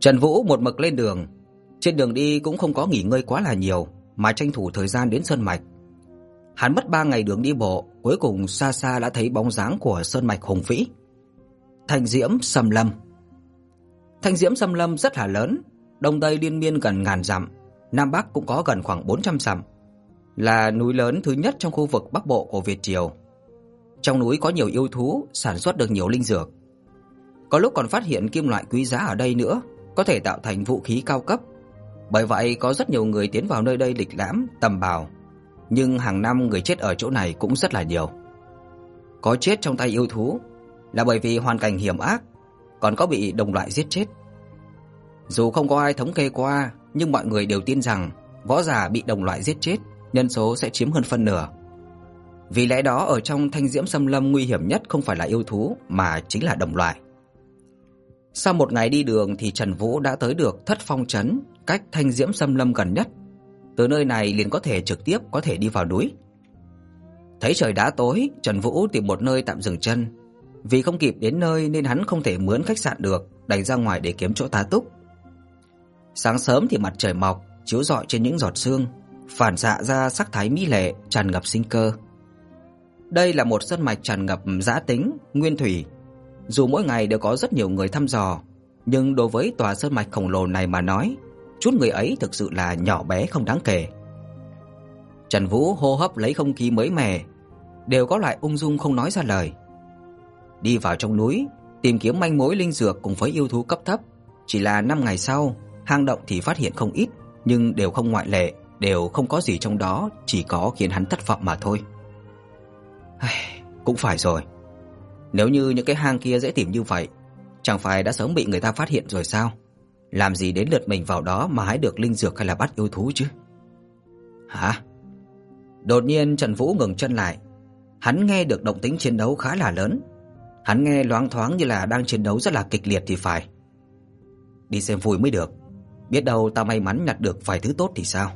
Trần Vũ một mực lên đường, trên đường đi cũng không có nghỉ ngơi quá là nhiều, mà tranh thủ thời gian đến sơn mạch. Hắn mất 3 ngày đường đi bộ, cuối cùng xa xa đã thấy bóng dáng của sơn mạch hùng vĩ. Thanh Diễm Sâm Lâm. Thanh Diễm Sâm Lâm rất là lớn, đông tây liên miên gần ngàn dặm, nam bắc cũng có gần khoảng 400 dặm. Là núi lớn thứ nhất trong khu vực Bắc Bộ của Việt Triều. Trong núi có nhiều yêu thú, sản xuất được nhiều linh dược. Có lúc còn phát hiện kim loại quý giá ở đây nữa, có thể tạo thành vũ khí cao cấp. Bởi vậy có rất nhiều người tiến vào nơi đây lịch lãm, tầm bảo, nhưng hàng năm người chết ở chỗ này cũng rất là nhiều. Có chết trong tay yêu thú là bởi vì hoàn cảnh hiểm ác, còn có bị đồng loại giết chết. Dù không có ai thống kê qua, nhưng mọi người đều tin rằng võ giả bị đồng loại giết chết, nhân số sẽ chiếm hơn phân nửa. Vì lẽ đó ở trong Thanh Diễm Sâm Lâm nguy hiểm nhất không phải là yêu thú mà chính là đồng loại. Sau một ngày đi đường thì Trần Vũ đã tới được Thất Phong trấn, cách Thanh Diễm Sâm Lâm gần nhất. Từ nơi này liền có thể trực tiếp có thể đi vào núi. Thấy trời đã tối, Trần Vũ tìm một nơi tạm dừng chân. Vì không kịp đến nơi nên hắn không thể mướn khách sạn được, đành ra ngoài để kiếm chỗ tá túc. Sáng sớm thì mặt trời mọc, chiếu rọi trên những giọt sương, phản xạ ra sắc thái mỹ lệ, tràn ngập sinh cơ. Đây là một sơn mạch tràn ngập dã tính, nguyên thủy. Dù mỗi ngày đều có rất nhiều người thăm dò, nhưng đối với tòa sơn mạch khổng lồ này mà nói, chút người ấy thực sự là nhỏ bé không đáng kể. Trần Vũ hô hấp lấy không khí mới mẻ, đều có loại ung dung không nói ra lời. Đi vào trong núi, tìm kiếm manh mối linh dược cùng với yêu thú cấp thấp, chỉ là 5 ngày sau, hang động thì phát hiện không ít, nhưng đều không ngoại lệ, đều không có gì trong đó, chỉ có khiến hắn thất vọng mà thôi. Ai, cũng phải rồi. Nếu như những cái hang kia dễ tìm như vậy, chẳng phải đã sớm bị người ta phát hiện rồi sao? Làm gì đến lượt mình vào đó mà hái được linh dược hay là bắt yêu thú chứ? Hả? Đột nhiên Trần Vũ ngừng chân lại. Hắn nghe được động tĩnh chiến đấu khá là lớn. Hắn nghe loáng thoáng như là đang chiến đấu rất là kịch liệt thì phải. Đi xem vui mới được. Biết đâu ta may mắn nhặt được vài thứ tốt thì sao?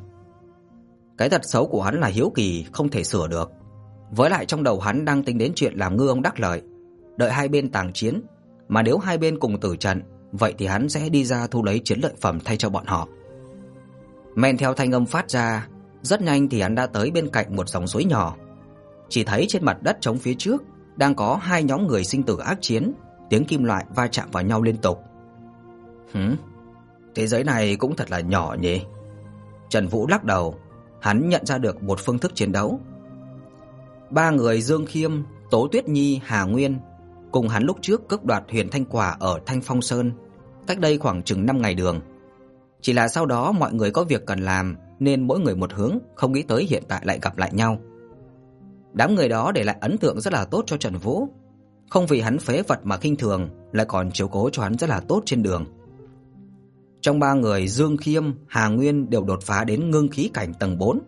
Cái tật xấu của hắn là hiếu kỳ không thể sửa được. Với lại trong đầu hắn đang tính đến chuyện làm ngư ông đắc lợi, đợi hai bên tàng chiến, mà nếu hai bên cùng tử trận, vậy thì hắn sẽ đi ra thu lấy chiến lợi phẩm thay cho bọn họ. Men theo thanh âm phát ra, rất nhanh thì hắn đã tới bên cạnh một dòng suối nhỏ. Chỉ thấy trên mặt đất trống phía trước đang có hai nhóm người sinh tử ác chiến, tiếng kim loại va chạm vào nhau liên tục. Hửm, thế giới này cũng thật là nhỏ nhỉ. Trần Vũ lắc đầu, hắn nhận ra được một phương thức chiến đấu. Ba người Dương Khiêm, Tố Tuyết Nhi, Hà Nguyên cùng hắn lúc trước cướp đoạt Huyền Thanh Quả ở Thanh Phong Sơn, cách đây khoảng chừng 5 ngày đường. Chỉ là sau đó mọi người có việc cần làm nên mỗi người một hướng, không nghĩ tới hiện tại lại gặp lại nhau. Đám người đó để lại ấn tượng rất là tốt cho Trần Vũ, không vì hắn phế vật mà khinh thường, lại còn chiếu cố cho hắn rất là tốt trên đường. Trong ba người Dương Khiêm, Hà Nguyên đều đột phá đến ngưng khí cảnh tầng 4,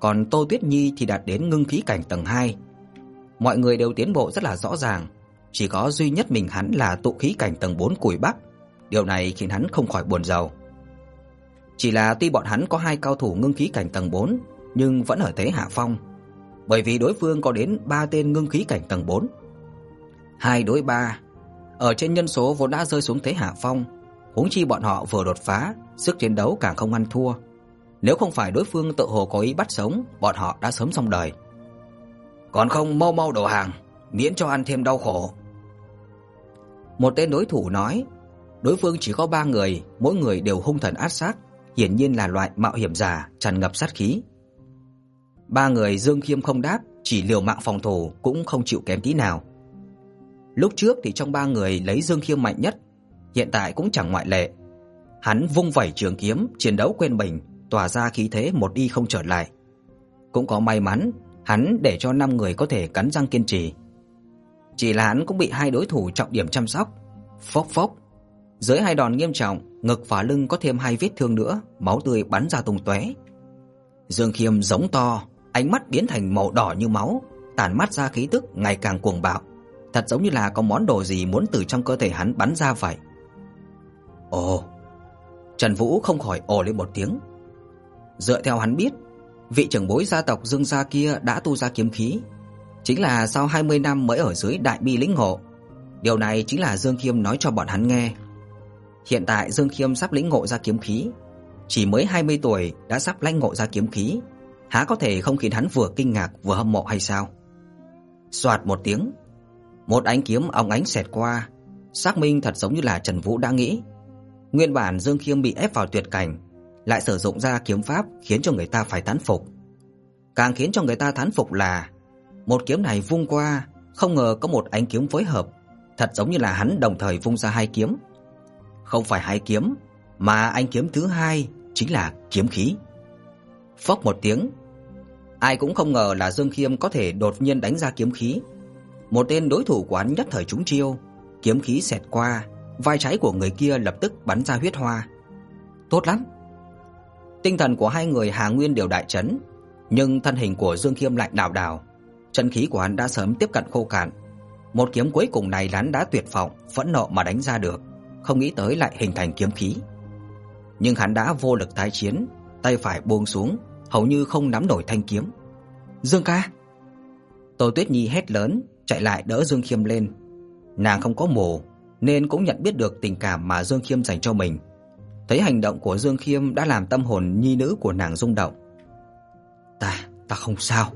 còn Tô Tuyết Nhi thì đạt đến ngưng khí cảnh tầng 2. Mọi người đều tiến bộ rất là rõ ràng, chỉ có duy nhất mình hắn là tụ khí cảnh tầng 4 củi bắc. Điều này khiến hắn không khỏi buồn rầu. Chỉ là tuy bọn hắn có hai cao thủ ngưng khí cảnh tầng 4, nhưng vẫn ở thế hạ phong, bởi vì đối phương có đến 3 tên ngưng khí cảnh tầng 4. Hai đối ba, ở trên nhân số vốn đã rơi xuống thế hạ phong, huống chi bọn họ vừa đột phá, sức chiến đấu càng không ăn thua. Nếu không phải đối phương tự hồ có ý bắt sống, bọn họ đã sớm xong đời. Còn không mau mau đầu hàng, miễn cho ăn thêm đau khổ. Một tên đối thủ nói, đối phương chỉ có ba người, mỗi người đều hung thần ác sát, hiển nhiên là loại mạo hiểm giả tràn ngập sát khí. Ba người Dương Khiêm không đáp, chỉ liều mạng phòng thủ cũng không chịu kém tí nào. Lúc trước thì trong ba người lấy Dương Khiêm mạnh nhất, hiện tại cũng chẳng ngoại lệ. Hắn vung vẩy trường kiếm, chiến đấu quên mình, tỏa ra khí thế một đi không trở lại. Cũng có may mắn, hắn để cho năm người có thể cắn răng kiên trì. Chỉ là hắn cũng bị hai đối thủ trọng điểm chăm sóc. Phốc phốc. Dưới hai đòn nghiêm trọng, ngực và lưng có thêm hai vết thương nữa, máu tươi bắn ra tung tóe. Dương Khiêm giống to, ánh mắt biến thành màu đỏ như máu, tản mắt ra khí tức ngày càng cuồng bạo, thật giống như là có món đồ gì muốn từ trong cơ thể hắn bắn ra vậy. Ồ. Trần Vũ không khỏi ồ lên một tiếng. Dựa theo hắn biết, vị trưởng bối gia tộc Dương gia kia đã tu ra kiếm khí, chính là sau 20 năm mới ở dưới đại bi lĩnh ngộ. Điều này chính là Dương Khiêm nói cho bọn hắn nghe. Hiện tại Dương Khiêm sắp lĩnh ngộ ra kiếm khí, chỉ mới 20 tuổi đã sắp lãnh ngộ ra kiếm khí, há có thể không khiến hắn vừa kinh ngạc vừa hâm mộ hay sao? Soạt một tiếng, một ánh kiếm óng ánh xẹt qua, xác minh thật giống như là Trần Vũ đã nghĩ. Nguyên bản Dương Khiêm bị ép vào tuyệt cảnh, lại sử dụng ra kiếm pháp khiến cho người ta phải thán phục. Càng khiến cho người ta thán phục là một kiếm này vung qua, không ngờ có một ánh kiếm phối hợp, thật giống như là hắn đồng thời vung ra hai kiếm. Không phải hai kiếm, mà ánh kiếm thứ hai chính là kiếm khí. Phốc một tiếng, ai cũng không ngờ là Dương Khiêm có thể đột nhiên đánh ra kiếm khí. Một tên đối thủ của hắn nhất thời trúng chiêu, kiếm khí xẹt qua, vai trái của người kia lập tức bắn ra huyết hoa. Tốt lắm. Tinh thần của hai người Hà Nguyên đều đại chấn, nhưng thân hình của Dương Khiêm lại đảo đảo, chân khí của hắn đã sớm tiếp cận khô cạn. Một kiếm cuối cùng này hắn đã tuyệt vọng, phẫn nộ mà đánh ra được, không nghĩ tới lại hình thành kiếm khí. Nhưng hắn đã vô lực tái chiến, tay phải buông xuống, hầu như không nắm nổi thanh kiếm. "Dương ca!" Tô Tuyết Nhi hét lớn, chạy lại đỡ Dương Khiêm lên. Nàng không có mồ, nên cũng nhận biết được tình cảm mà Dương Khiêm dành cho mình. Thấy hành động của Dương Khiêm đã làm tâm hồn nhi nữ của nàng rung động. "Ta, ta không sao."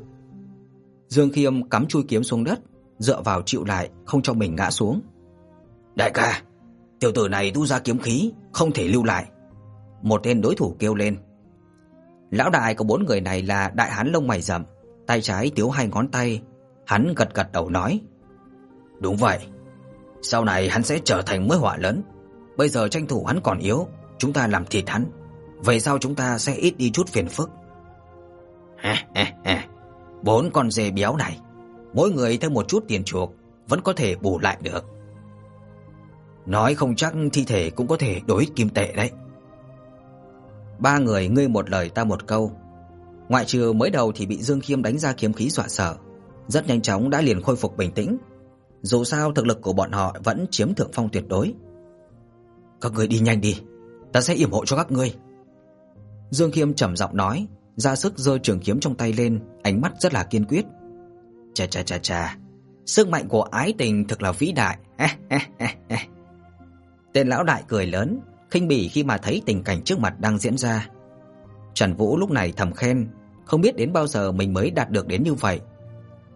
Dương Khiêm cắm chui kiếm xuống đất, dựa vào chịu lại, không cho mình ngã xuống. "Đại ca, tiểu tử này tu ra kiếm khí, không thể lưu lại." Một tên đối thủ kêu lên. Lão đại của bốn người này là đại hán lông mày rậm, tay trái thiếu hai ngón tay, hắn gật gật đầu nói: "Đúng vậy, sau này hắn sẽ trở thành mối họa lớn. Bây giờ tranh thủ hắn còn yếu, chúng ta làm thịt hắn, vậy sau chúng ta sẽ ít đi chút phiền phức." Ha ha ha. Bốn con dê béo này, mỗi người thêm một chút tiền chuộc vẫn có thể bù lại được. Nói không chắc thi thể cũng có thể đổi kim tệ đấy. Ba người ngươi một lời ta một câu. Ngoại trừ mới đầu thì bị Dương Khiêm đánh ra kiếm khí dọa sợ, rất nhanh chóng đã liền khôi phục bình tĩnh. Dù sao thực lực của bọn họ vẫn chiếm thượng phong tuyệt đối. Các ngươi đi nhanh đi, ta sẽ yểm hộ cho các ngươi. Dương Khiêm trầm giọng nói, ra sức giơ trường kiếm trong tay lên, ánh mắt rất là kiên quyết. Chà chà chà chà, sức mạnh của ái tình thật là vĩ đại. Tên lão đại cười lớn, khinh bỉ khi mà thấy tình cảnh trước mặt đang diễn ra. Trần Vũ lúc này thầm khen, không biết đến bao giờ mình mới đạt được đến như vậy.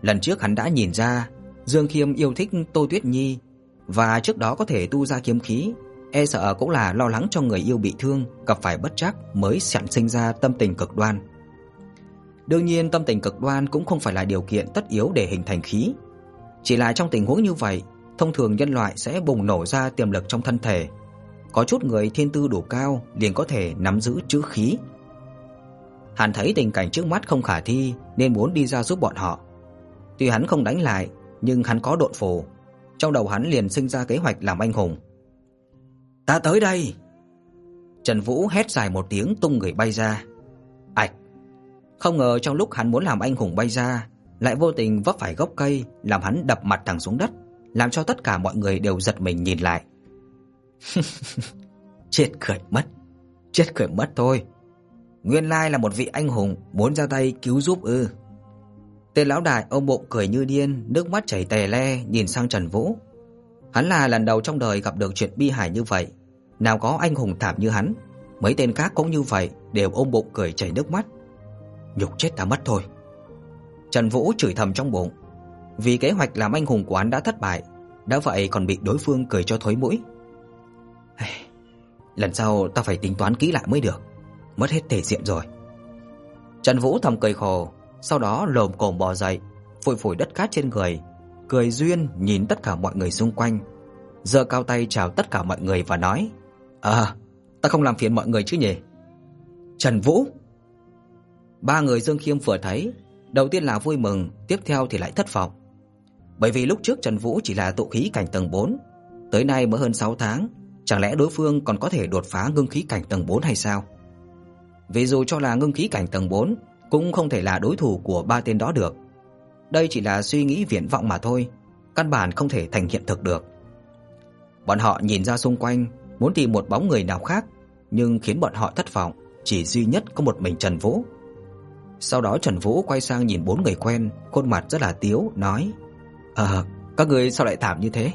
Lần trước hắn đã nhìn ra Dương Khiêm yêu thích Tô Tuyết Nhi và trước đó có thể tu ra kiếm khí, e sợ cũng là lo lắng cho người yêu bị thương, gặp phải bất trắc mới sản sinh ra tâm tình cực đoan. Đương nhiên tâm tình cực đoan cũng không phải là điều kiện tất yếu để hình thành khí. Chỉ là trong tình huống như vậy, thông thường nhân loại sẽ bùng nổ ra tiềm lực trong thân thể. Có chút người thiên tư đủ cao liền có thể nắm giữ chữ khí. Hắn thấy tình cảnh trước mắt không khả thi nên muốn đi ra giúp bọn họ. Tuy hắn không đánh lại, nhưng hắn có độn phù, trong đầu hắn liền sinh ra kế hoạch làm anh hùng. "Ta tới đây!" Trần Vũ hét dài một tiếng tung người bay ra. Không ngờ trong lúc hắn muốn làm anh hùng bay ra, lại vô tình vấp phải gốc cây, làm hắn đập mặt thẳng xuống đất, làm cho tất cả mọi người đều giật mình nhìn lại. chết cười mất, chết cười mất thôi. Nguyên lai là một vị anh hùng muốn ra tay cứu giúp ư? Tên lão đại ôm bụng cười như điên, nước mắt chảy tè le nhìn sang Trần Vũ. Hắn là lần đầu trong đời gặp được chuyện bi hài như vậy, nào có anh hùng thảm như hắn, mấy tên khác cũng như vậy, đều ôm bụng cười chảy nước mắt. Nhục chết ta mất thôi. Trần Vũ chửi thầm trong bụng, vì kế hoạch làm anh hùng của hắn đã thất bại, đã vậy còn bị đối phương cười cho thối mũi. Lần sau ta phải tính toán kỹ lại mới được, mất hết thể diện rồi. Trần Vũ thầm cười khổ, sau đó lồm cồm bò dậy, phủi phủi đất cát trên người, cười duyên nhìn tất cả mọi người xung quanh, giơ cao tay chào tất cả mọi người và nói: "À, ta không làm phiền mọi người chứ nhỉ?" Trần Vũ. Ba người Dương Khiêm vừa thấy, đầu tiên là vui mừng, tiếp theo thì lại thất vọng. Bởi vì lúc trước Trần Vũ chỉ là tụ khí cảnh tầng 4, tới nay mới hơn 6 tháng, chẳng lẽ đối phương còn có thể đột phá ngưng khí cảnh tầng 4 hay sao? Vì dù cho là ngưng khí cảnh tầng 4, cũng không thể là đối thủ của ba tên đó được. Đây chỉ là suy nghĩ viển vọng mà thôi, căn bản không thể thành hiện thực được. Bọn họ nhìn ra xung quanh, muốn tìm một bóng người nào khác, nhưng khiến bọn họ thất vọng, chỉ duy nhất có một mình Trần Vũ. Sau đó Trần Vũ quay sang nhìn bốn người quen, khuôn mặt rất là tiếu, nói: "Ờ, các ngươi sao lại thảm như thế?"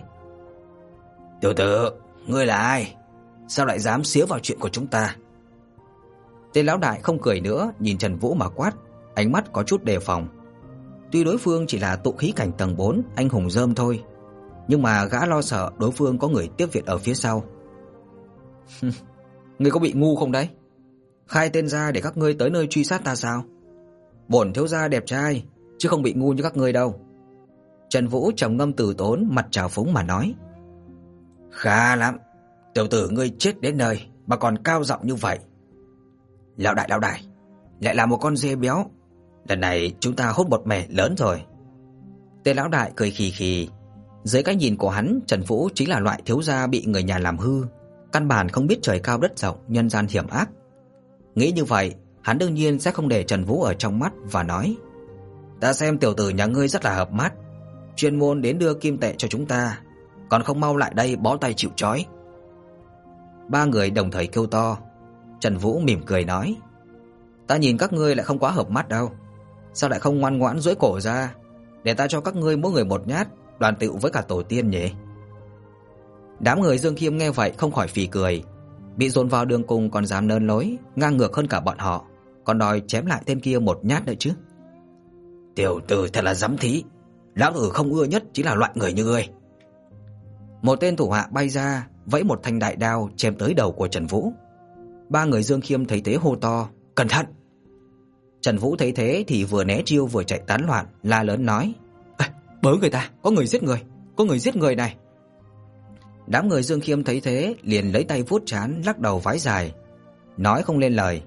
"Tiểu tử, ngươi là ai? sao lại dám xía vào chuyện của chúng ta? Tên lão đại không cười nữa, nhìn Trần Vũ mà quát, ánh mắt có chút đề phòng. Tuy đối phương chỉ là tụ khí cảnh tầng 4, anh hùng rơm thôi, nhưng mà gã lo sợ đối phương có người tiếp viện ở phía sau. ngươi có bị ngu không đấy? Khai tên ra để các ngươi tới nơi truy sát ta sao? Bổn thiếu gia đẹp trai, chứ không bị ngu như các ngươi đâu. Trần Vũ trầm ngâm từ tốn, mặt trào phúng mà nói. Khá lắm, tiểu tử ngươi chết đến nơi mà còn cao giọng như vậy. Lão đại lão đại, lại là một con dê béo. Lần này chúng ta hốt một mẻ lớn rồi. Tề lão đại cười khì khì. Dưới cái nhìn của hắn, Trần Vũ chính là loại thiếu gia bị người nhà làm hư, căn bản không biết trời cao đất rộng, nhân gian hiểm ác. Nghĩ như vậy, hắn đương nhiên sẽ không để Trần Vũ ở trong mắt và nói: "Ta xem tiểu tử nhà ngươi rất là hợp mắt, chuyên môn đến đưa kim tệ cho chúng ta, còn không mau lại đây bó tay chịu trói." Ba người đồng thời kêu to. Trần Vũ mỉm cười nói: "Ta nhìn các ngươi lại không quá hợp mắt đâu, sao lại không ngoan ngoãn duỗi cổ ra, để ta cho các ngươi mỗi người một nhát, đoàn tụ với cả tổ tiên nhỉ?" Đám người Dương Khiêm nghe vậy không khỏi phì cười, bị dồn vào đường cùng còn dám nơn lối, ngang ngược hơn cả bọn họ, còn đòi chém lại tên kia một nhát nữa chứ. Tiểu tử thật là dám thí, lão tử không ưa nhất chính là loại người như ngươi. Một tên thủ hạ bay ra, vẫy một thanh đại đao chém tới đầu của Trần Vũ. Ba người Dương Khiêm thấy thế hô to, "Cẩn thận!" Trần Vũ thấy thế thì vừa né chiêu vừa chạy tán loạn, la lớn nói: "Ê, bớ người ta, có người giết người, có người giết người này." Đám người Dương Khiêm thấy thế, liền lấy tay vuốt trán, lắc đầu vái dài, nói không lên lời.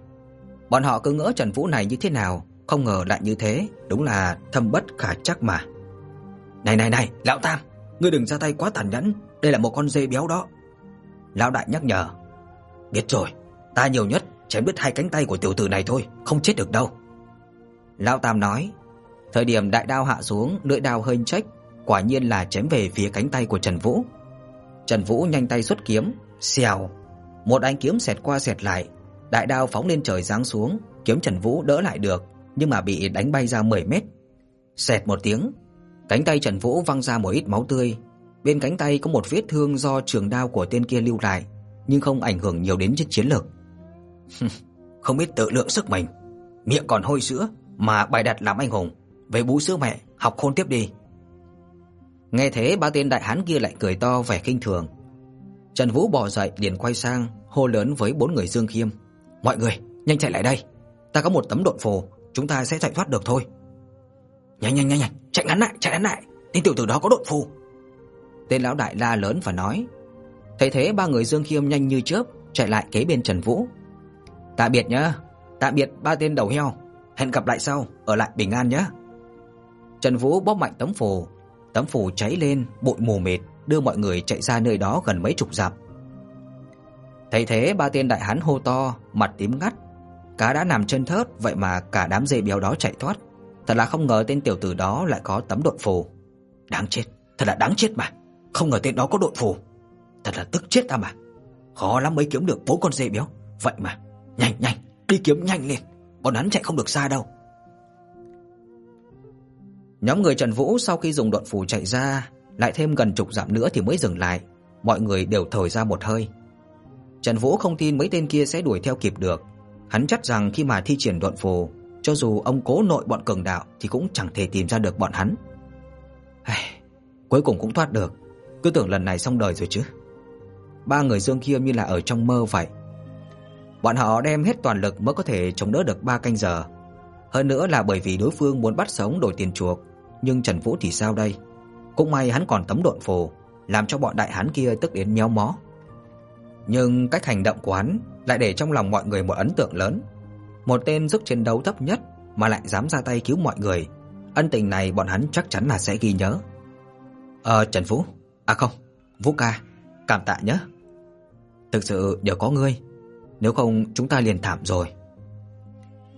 Bọn họ cứ ngỡ Trần Vũ này như thế nào, không ngờ lại như thế, đúng là thâm bất khả trắc mà. "Này này này, lão Tam, ngươi đừng ra tay quá tàn nhẫn, đây là một con dê béo đó." Lão đại nhắc nhở. "Biết rồi, ta nhiều nhất chém đứt hai cánh tay của tiểu tử này thôi, không chết được đâu." Lão Tam nói. Thời điểm đại đao hạ xuống, lưỡi đao hơi trách quả nhiên là chém về phía cánh tay của Trần Vũ. Trần Vũ nhanh tay xuất kiếm, xèo, một ánh kiếm xẹt qua xẹt lại, đại đao phóng lên trời giáng xuống, kiếm Trần Vũ đỡ lại được, nhưng mà bị đánh bay ra 10 mét. Xẹt một tiếng, cánh tay Trần Vũ văng ra một ít máu tươi, bên cánh tay có một vết thương do trường đao của tên kia lưu lại, nhưng không ảnh hưởng nhiều đến chiến lược. không biết tự lượng sức mình, miệng còn hôi sữa mà bày đặt làm anh hùng, về bú sữa mẹ, học khôn tiếp đi. Nghe thế ba tên đại hán kia lại cười to vẻ khinh thường. Trần Vũ bò dậy liền quay sang, hô lớn với bốn người Dương Khiêm, "Mọi người, nhanh chạy lại đây, ta có một tấm độn phù, chúng ta sẽ chạy thoát được thôi." "Nhanh nhanh nhanh nhanh, chạy ngắn lại, chạy ngắn lại, tên tiểu tử đó có độn phù." Tên lão đại la lớn và nói. Thấy thế ba người Dương Khiêm nhanh như chớp chạy lại kế bên Trần Vũ. "Tạm biệt nhá, tạm biệt ba tên đầu heo, hẹn gặp lại sau, ở lại bình an nhé." Trần Vũ bóp mạnh tấm phù, Tấm phù cháy lên, bụi mù mịt, đưa mọi người chạy ra nơi đó gần mấy chục dặm. Thấy thế, ba tên đại hán hô to, mặt tím ngắt. Cá đã nằm chân thớt, vậy mà cả đám dê béo đó chạy thoát. Thật là không ngờ tên tiểu tử đó lại có tấm độn phù. Đáng chết, thật là đáng chết mà. Không ngờ tên đó có độn phù. Thật là tức chết ta mà. Khó lắm mới kiếm được bốn con dê béo. Vậy mà, nhanh nhanh, đi kiếm nhanh lên. Bọn hắn chạy không được xa đâu. Nhóm người Trần Vũ sau khi dùng độn phù chạy ra, lại thêm gần chục dặm nữa thì mới dừng lại, mọi người đều thở ra một hơi. Trần Vũ không tin mấy tên kia sẽ đuổi theo kịp được, hắn chắc rằng khi mà thi triển đoạn phù, cho dù ông cố nội bọn cường đạo thì cũng chẳng thể tìm ra được bọn hắn. Hây, cuối cùng cũng thoát được, cứ tưởng lần này xong đời rồi chứ. Ba người Dương kia như là ở trong mơ vậy. Bọn họ đem hết toàn lực mới có thể chống đỡ được 3 canh giờ. Hơn nữa là bởi vì đối phương muốn bắt sống đổi tiền chuộc, nhưng Trần Vũ thì sao đây? Cũng may hắn còn tấm độn phù, làm cho bọn đại hán kia tức đến méo mó. Nhưng cách hành động của hắn lại để trong lòng mọi người một ấn tượng lớn. Một tên sức chiến đấu thấp nhất mà lại dám ra tay cứu mọi người, ân tình này bọn hắn chắc chắn là sẽ ghi nhớ. Ờ Trần Vũ, à không, Vũ ca, cảm tạ nhé. Thực sự đều có ngươi, nếu không chúng ta liền thảm rồi.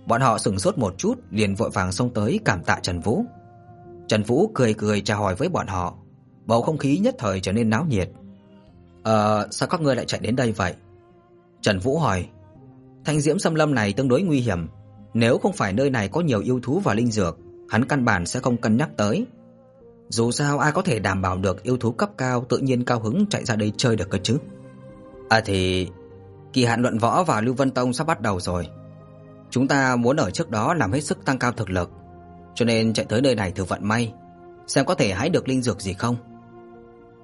Bọn họ sững sốt một chút, liền vội vàng xông tới cảm tạ Trần Vũ. Trần Vũ cười cười chào hỏi với bọn họ, bầu không khí nhất thời trở nên náo nhiệt. "Ờ, sao các ngươi lại chạy đến đây vậy?" Trần Vũ hỏi. "Thanh Diễm Sâm Lâm này tương đối nguy hiểm, nếu không phải nơi này có nhiều yêu thú và linh dược, hắn căn bản sẽ không cân nhắc tới. Dù sao ai có thể đảm bảo được yêu thú cấp cao tự nhiên cao hứng chạy ra đây chơi được cơ chứ?" À thì kỳ hạn luận võ và Lưu Vân Tông sắp bắt đầu rồi. Chúng ta muốn ở trước đó làm hết sức tăng cao thực lực, cho nên chạy tới nơi này thử vận may, xem có thể hái được linh dược gì không.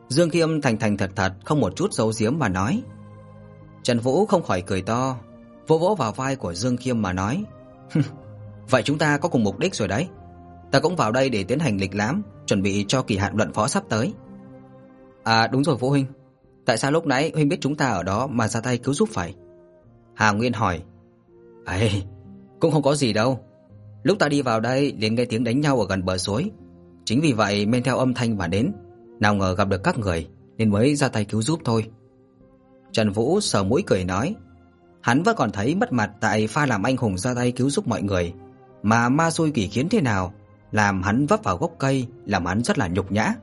Dương Kiêm thành thành thật thật không một chút giấu giếm mà nói. Trần Vũ không khỏi cười to, vỗ vỗ vào vai của Dương Kiêm mà nói: "Vậy chúng ta có cùng mục đích rồi đấy. Ta cũng vào đây để tiến hành lịch lãm, chuẩn bị cho kỳ hạn luận võ sắp tới." À đúng rồi Vũ huynh, tại sao lúc nãy huynh biết chúng ta ở đó mà ra tay cứu giúp phải? Hà Nguyên hỏi. "Ấy, cũng không có gì đâu. Lúc ta đi vào đây liền nghe tiếng đánh nhau ở gần bờ suối, chính vì vậy men theo âm thanh mà đến, nào ngờ gặp được các người nên mới ra tay cứu giúp thôi." Trần Vũ sờ mũi cười nói, hắn vẫn còn thấy mất mặt tại pha làm anh hùng ra tay cứu giúp mọi người, mà ma xui quỷ khiến thế nào, làm hắn vấp vào gốc cây, làm hắn rất là nhục nhã.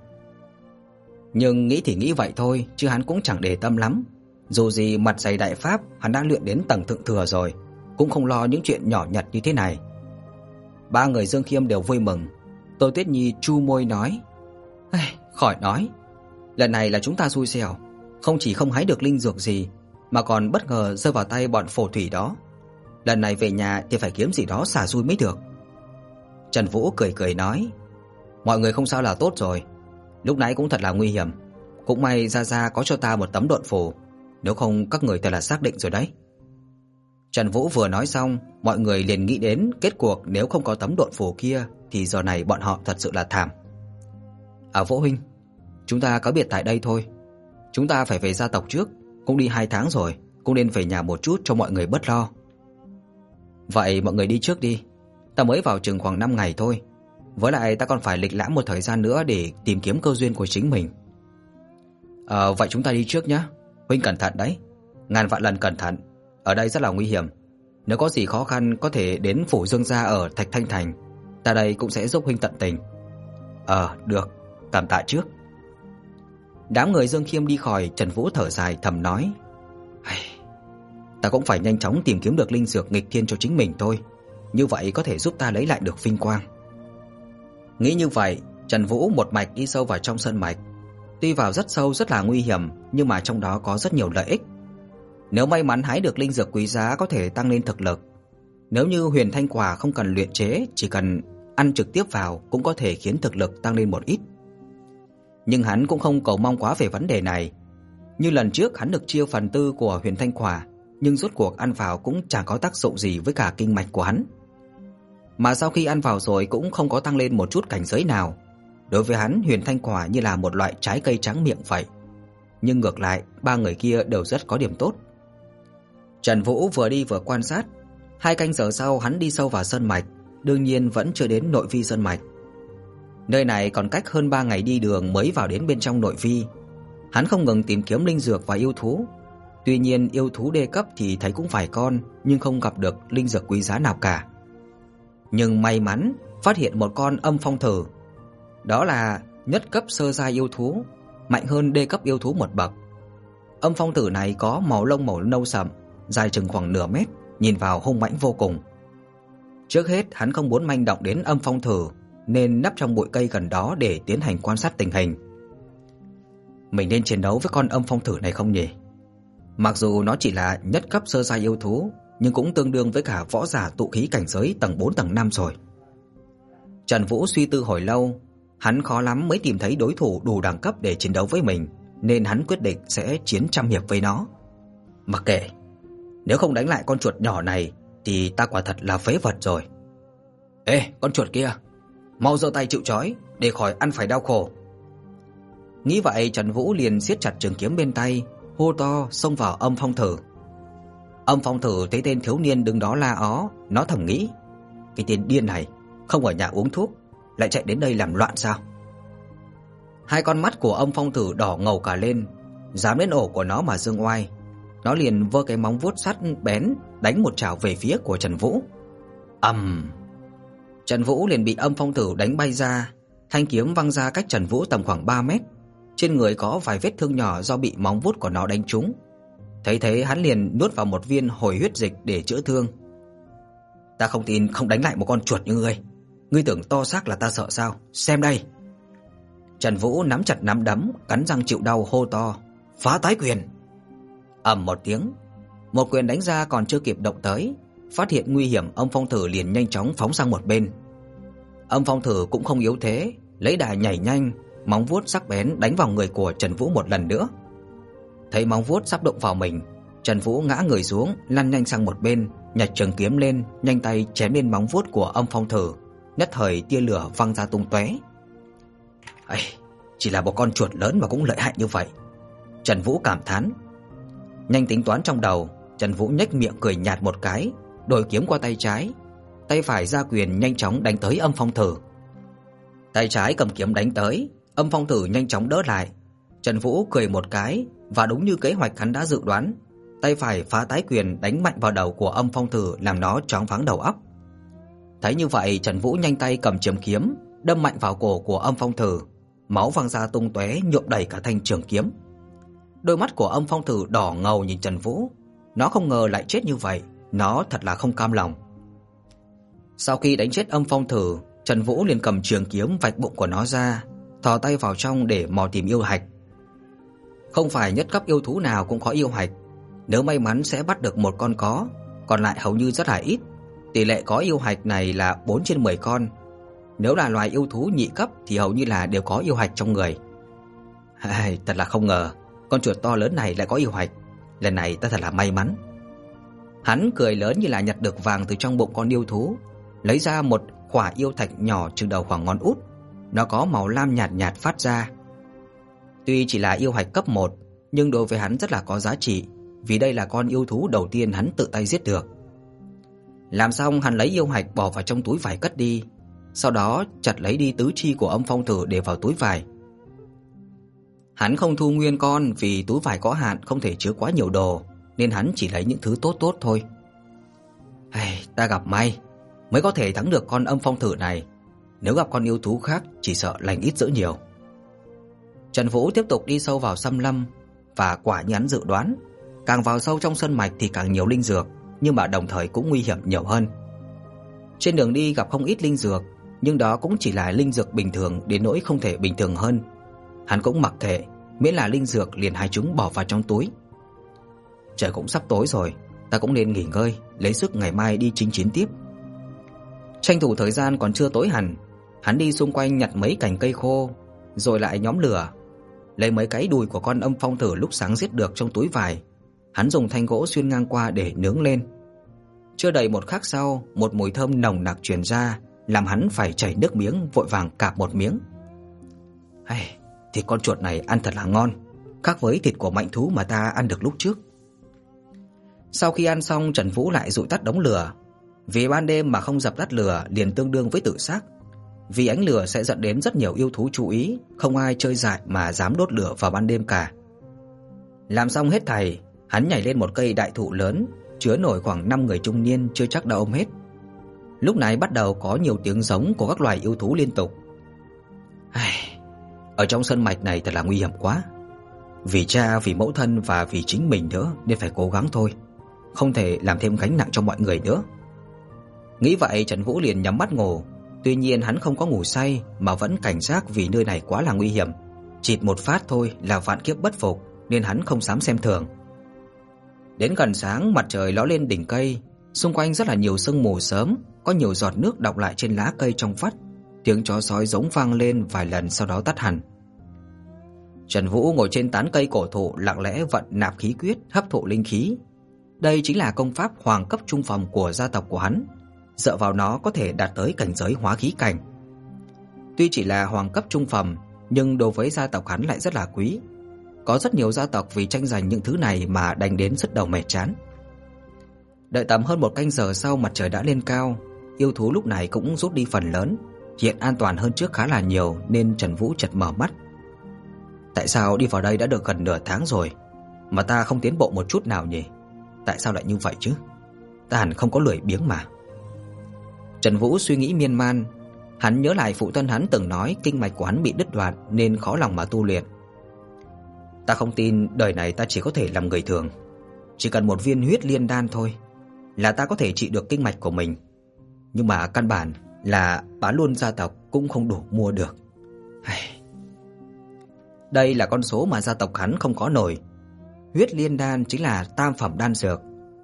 Nhưng nghĩ thì nghĩ vậy thôi, chứ hắn cũng chẳng để tâm lắm. Dù gì mặt dày đại pháp hắn đã luyện đến tầng thượng thừa rồi, cũng không lo những chuyện nhỏ nhặt như thế này. Ba người Dương Khiêm đều vui mừng. Tô Tuyết Nhi chu môi nói: "Khỏi nói, lần này là chúng ta xui xẻo, không chỉ không hái được linh dược gì mà còn bất ngờ rơi vào tay bọn phổ thủy đó. Lần này về nhà thì phải kiếm gì đó xả xui mới được." Trần Vũ cười cười nói: "Mọi người không sao là tốt rồi, lúc nãy cũng thật là nguy hiểm, cũng may Gia Gia có cho ta một tấm độn phù, nếu không các người thật là xác định rồi đấy." Trần Vũ vừa nói xong, mọi người liền nghĩ đến kết cuộc nếu không có tấm độn phù kia thì giờ này bọn họ thật sự là thảm. À Vũ huynh, chúng ta có biệt tại đây thôi. Chúng ta phải về gia tộc trước, cũng đi 2 tháng rồi, cũng nên về nhà một chút cho mọi người bớt lo. Vậy mọi người đi trước đi, ta mới vào trường khoảng 5 ngày thôi. Với lại ta còn phải lịch lãm một thời gian nữa để tìm kiếm cơ duyên của chính mình. Ờ vậy chúng ta đi trước nhé. Huynh cẩn thận đấy. Ngàn vạn lần cẩn thận, ở đây rất là nguy hiểm. Nếu có gì khó khăn có thể đến phủ Dương gia ở Thạch Thanh Thành, ta đây cũng sẽ giúp huynh tận tình. Ờ, được, cảm tạ trước. Đám người Dương Khiêm đi khỏi, Trần Vũ thở dài thầm nói: "Hay, ta cũng phải nhanh chóng tìm kiếm được linh dược nghịch thiên cho chính mình thôi, như vậy có thể giúp ta lấy lại được vinh quang." Nghĩ như vậy, Trần Vũ một mạch đi sâu vào trong sơn mạch. Tuy vào rất sâu rất là nguy hiểm, nhưng mà trong đó có rất nhiều lợi ích. Nếu may mắn hái được linh dược quý giá có thể tăng lên thực lực. Nếu như Huyền Thanh quả không cần luyện chế, chỉ cần ăn trực tiếp vào cũng có thể khiến thực lực tăng lên một ít. Nhưng hắn cũng không cầu mong quá về vấn đề này. Như lần trước hắn được chia phần tư của Huyền Thanh quả, nhưng rốt cuộc ăn vào cũng chẳng có tác dụng gì với cả kinh mạch của hắn. Mà sau khi ăn vào rồi cũng không có tăng lên một chút cảnh giới nào. Đối với hắn, Huyền Thanh quả như là một loại trái cây trắng miệng vậy. Nhưng ngược lại, ba người kia đều rất có điểm tốt. Trần Vũ vừa đi vừa quan sát, hai canh giờ sau hắn đi sâu vào sơn mạch, đương nhiên vẫn chưa đến nội vi sơn mạch. Nơi này còn cách hơn 3 ngày đi đường mới vào đến bên trong nội vi. Hắn không ngừng tìm kiếm linh dược và yêu thú. Tuy nhiên yêu thú đê cấp thì thấy cũng vài con, nhưng không gặp được linh dược quý giá nào cả. Nhưng may mắn phát hiện một con âm phong thử. Đó là nhất cấp sơ giai yêu thú, mạnh hơn đê cấp yêu thú một bậc. Âm phong tử này có màu lông màu nâu sậm, dài chừng khoảng nửa mét, nhìn vào hung mãnh vô cùng. Trước hết, hắn không muốn manh động đến âm phong thử, nên nấp trong bụi cây gần đó để tiến hành quan sát tình hình. Mình nên chiến đấu với con âm phong thử này không nhỉ? Mặc dù nó chỉ là nhất cấp sơ giai yêu thú, nhưng cũng tương đương với cả võ giả tụ khí cảnh giới tầng 4 tầng 5 rồi. Trần Vũ suy tư hồi lâu, hắn khó lắm mới tìm thấy đối thủ đủ đẳng cấp để chiến đấu với mình, nên hắn quyết định sẽ chiến trăm hiệp với nó. Mặc kệ, nếu không đánh lại con chuột nhỏ này thì ta quả thật là phế vật rồi. Ê, con chuột kia, mau giơ tay chịu trói để khỏi ăn phải đau khổ. Nghĩ vậy, Trần Vũ liền siết chặt trường kiếm bên tay, hô to xông vào âm phong thử. Âm phong thử thấy tên thiếu niên đứng đó la ó, nó thầm nghĩ, cái tên điên này không ở nhà uống thuốc, lại chạy đến đây làm loạn sao? Hai con mắt của âm phong thử đỏ ngầu cả lên, dám đến ổ của nó mà dương oai. Nó liền vơ cái móng vuốt sắt bén đánh một chảo về phía của Trần Vũ. Ầm. Trần Vũ liền bị âm phong thử đánh bay ra, thanh kiếm văng ra cách Trần Vũ tầm khoảng 3 mét. Trên người có vài vết thương nhỏ do bị móng vuốt của nó đánh trúng. Thấy thế hắn liền nuốt vào một viên hồi huyết dịch để chữa thương. Ta không tin không đánh lại một con chuột như ngươi. Ngươi tưởng to xác là ta sợ sao? Xem đây. Trần Vũ nắm chặt nắm đấm, cắn răng chịu đau hô to, "Phá tái quyền!" ầm một tiếng, một quyền đánh ra còn chưa kịp động tới, phát hiện nguy hiểm, Âm Phong Thử liền nhanh chóng phóng sang một bên. Âm Phong Thử cũng không yếu thế, lấy đà nhảy nhanh, móng vuốt sắc bén đánh vào người của Trần Vũ một lần nữa. Thấy móng vuốt sắp đụng vào mình, Trần Vũ ngã người xuống, lăn nhanh sang một bên, nhặt trường kiếm lên, nhanh tay chém lên móng vuốt của Âm Phong Thử, nhất thời tia lửa văng ra tung tóe. "Ai, chỉ là một con chuột lớn mà cũng lợi hại như vậy." Trần Vũ cảm thán. Nhanh tính toán trong đầu, Trần Vũ nhếch miệng cười nhạt một cái, đổi kiếm qua tay trái, tay phải ra quyền nhanh chóng đánh tới Âm Phong Thử. Tay trái cầm kiếm đánh tới, Âm Phong Thử nhanh chóng đỡ lại. Trần Vũ cười một cái và đúng như kế hoạch hắn đã dự đoán, tay phải phá tái quyền đánh mạnh vào đầu của Âm Phong Thử làm nó choáng váng đầu óc. Thấy như vậy, Trần Vũ nhanh tay cầm trường kiếm, đâm mạnh vào cổ của Âm Phong Thử, máu văng ra tung tóe nhuộm đầy cả thanh trường kiếm. Đôi mắt của Âm Phong Thử đỏ ngầu nhìn Trần Vũ, nó không ngờ lại chết như vậy, nó thật là không cam lòng. Sau khi đánh chết Âm Phong Thử, Trần Vũ liền cầm trường kiếm vạch bụng của nó ra, thò tay vào trong để mò tìm yêu hạch. Không phải nhất cấp yêu thú nào cũng có yêu hạch, nếu may mắn sẽ bắt được một con có, còn lại hầu như rất là ít. Tỷ lệ có yêu hạch này là 4 trên 10 con. Nếu là loài yêu thú nhị cấp thì hầu như là đều có yêu hạch trong người. Ai, thật là không ngờ, con chuột to lớn này lại có yêu hạch. Lần này ta thật là may mắn. Hắn cười lớn như là nhặt được vàng từ trong bụng con yêu thú, lấy ra một quả yêu thạch nhỏ chừng đầu khoảng ngón út. Nó có màu lam nhạt nhạt phát ra. Tuy chỉ là yêu hạch cấp 1, nhưng đối với hắn rất là có giá trị, vì đây là con yêu thú đầu tiên hắn tự tay giết được. Làm xong hắn lấy yêu hạch bỏ vào trong túi vải cất đi, sau đó chặt lấy đi tứ chi của âm phong thử để vào túi vải. Hắn không thu nguyên con vì túi vải có hạn không thể chứa quá nhiều đồ, nên hắn chỉ lấy những thứ tốt tốt thôi. Hay, ta gặp may, mới có thể thắng được con âm phong thử này. Nếu gặp con yêu thú khác chỉ sợ lành ít dữ nhiều. Trần Vũ tiếp tục đi sâu vào xâm lâm và quả nhắn hắn dự đoán, càng vào sâu trong sơn mạch thì càng nhiều linh dược, nhưng mà đồng thời cũng nguy hiểm nhiều hơn. Trên đường đi gặp không ít linh dược, nhưng đó cũng chỉ là linh dược bình thường đến nỗi không thể bình thường hơn. Hắn cũng mặc kệ, miễn là linh dược liền hai chúng bỏ vào trong túi. Trời cũng sắp tối rồi, ta cũng nên nghỉ ngơi, lấy sức ngày mai đi chinh chiến tiếp. Tranh thủ thời gian còn chưa tối hẳn, hắn đi xung quanh nhặt mấy cành cây khô, rồi lại nhóm lửa, lấy mấy cái đùi của con âm phong thử lúc sáng giết được trong túi vải, hắn dùng thanh gỗ xuyên ngang qua để nướng lên. Chưa đầy một khắc sau, một mùi thơm nồng nặc truyền ra, làm hắn phải chảy nước miếng vội vàng cạp một miếng. Hay, thịt con chuột này ăn thật là ngon, khác với thịt của mạnh thú mà ta ăn được lúc trước. Sau khi ăn xong, Trần Vũ lại dụi tắt đống lửa. Vì ban đêm mà không dập tắt lửa liền tương đương với tự sát. Vì ánh lửa sẽ dẫn đến rất nhiều yêu thú chú ý, không ai chơi dại mà dám đốt lửa vào ban đêm cả. Làm xong hết thảy, hắn nhảy lên một cây đại thụ lớn, chứa nổi khoảng 5 người trung niên chưa chắc đã ôm hết. Lúc này bắt đầu có nhiều tiếng giống của các loài yêu thú liên tục. Ai, ở trong sân mạch này thật là nguy hiểm quá. Vì cha, vì mẫu thân và vì chính mình nữa nên phải cố gắng thôi, không thể làm thêm gánh nặng cho mọi người nữa. Nghĩ vậy Trần Vũ liền nhắm mắt ngủ, tuy nhiên hắn không có ngủ say mà vẫn cảnh giác vì nơi này quá là nguy hiểm. Chịt một phát thôi là vạn kiếp bất phục nên hắn không dám xem thường. Đến gần sáng mặt trời ló lên đỉnh cây, xung quanh rất là nhiều sương mù sớm, có nhiều giọt nước đọng lại trên lá cây trong vắt, tiếng chó sói giống vang lên vài lần sau đó tắt hẳn. Trần Vũ ngồi trên tán cây cổ thụ lặng lẽ vận nạp khí quyết, hấp thụ linh khí. Đây chính là công pháp hoàng cấp trung phẩm của gia tộc của hắn, dựa vào nó có thể đạt tới cảnh giới hóa khí cảnh. Tuy chỉ là hoàng cấp trung phẩm, nhưng đối với gia tộc hắn lại rất là quý. Có rất nhiều gia tộc vì tranh giành những thứ này mà đánh đến rất đầu mệt chán. Đợi tầm hơn một canh giờ sau mặt trời đã lên cao, yêu thú lúc này cũng rút đi phần lớn, hiện an toàn hơn trước khá là nhiều nên Trần Vũ chợt mở mắt. Tại sao đi vào đây đã được gần nửa tháng rồi mà ta không tiến bộ một chút nào nhỉ? Tại sao lại như vậy chứ? Ta hẳn không có lười biếng mà. Trần Vũ suy nghĩ miên man, hắn nhớ lại phụ thân hắn từng nói kinh mạch của hắn bị đứt đoạn nên khó lòng mà tu luyện. Ta không tin đời này ta chỉ có thể làm người thường, chỉ cần một viên huyết liên đan thôi là ta có thể trị được kinh mạch của mình. Nhưng mà căn bản là bán luôn gia tộc cũng không đủ mua được. Đây là con số mà gia tộc hắn không có nổi. Huyết Liên đan chính là tam phẩm đan dược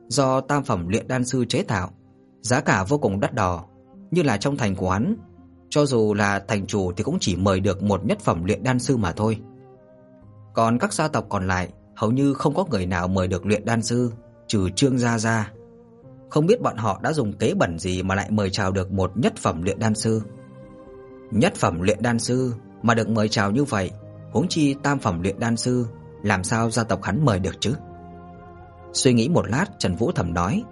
do tam phẩm luyện đan sư chế tạo, giá cả vô cùng đắt đỏ, như là trong thành của hắn, cho dù là thành chủ thì cũng chỉ mời được một nhất phẩm luyện đan sư mà thôi. Còn các gia tộc còn lại hầu như không có người nào mời được luyện đan sư, trừ Trương gia gia. Không biết bọn họ đã dùng kế bẩn gì mà lại mời chào được một nhất phẩm luyện đan sư. Nhất phẩm luyện đan sư mà được mời chào như vậy, huống chi tam phẩm luyện đan sư, làm sao gia tộc hắn mời được chứ? Suy nghĩ một lát, Trần Vũ thầm nói: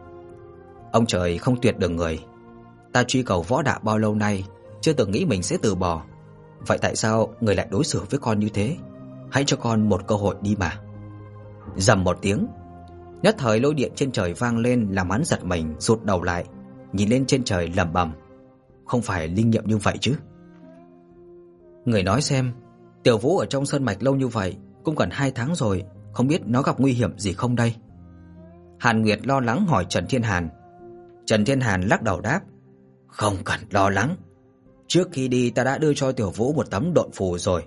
"Ông trời không tuyệt đường người. Ta truy cầu võ đạo bao lâu nay, chưa từng nghĩ mình sẽ từ bỏ. Vậy tại sao người lại đối xử với con như thế? Hãy cho con một cơ hội đi mà." Rầm một tiếng, nhất thời lôi điện trên trời vang lên làm hắn giật mình, rụt đầu lại, nhìn lên trên trời lẩm bẩm: "Không phải linh nghiệm như vậy chứ?" Người nói xem, Tiểu Vũ ở trong sơn mạch lâu như vậy, cũng gần 2 tháng rồi, không biết nó gặp nguy hiểm gì không đây? Hàn Nguyệt lo lắng hỏi Trần Thiên Hàn. Trần Thiên Hàn lắc đầu đáp, "Không cần lo lắng. Trước khi đi ta đã đưa cho Tiểu Vũ một tấm độn phù rồi.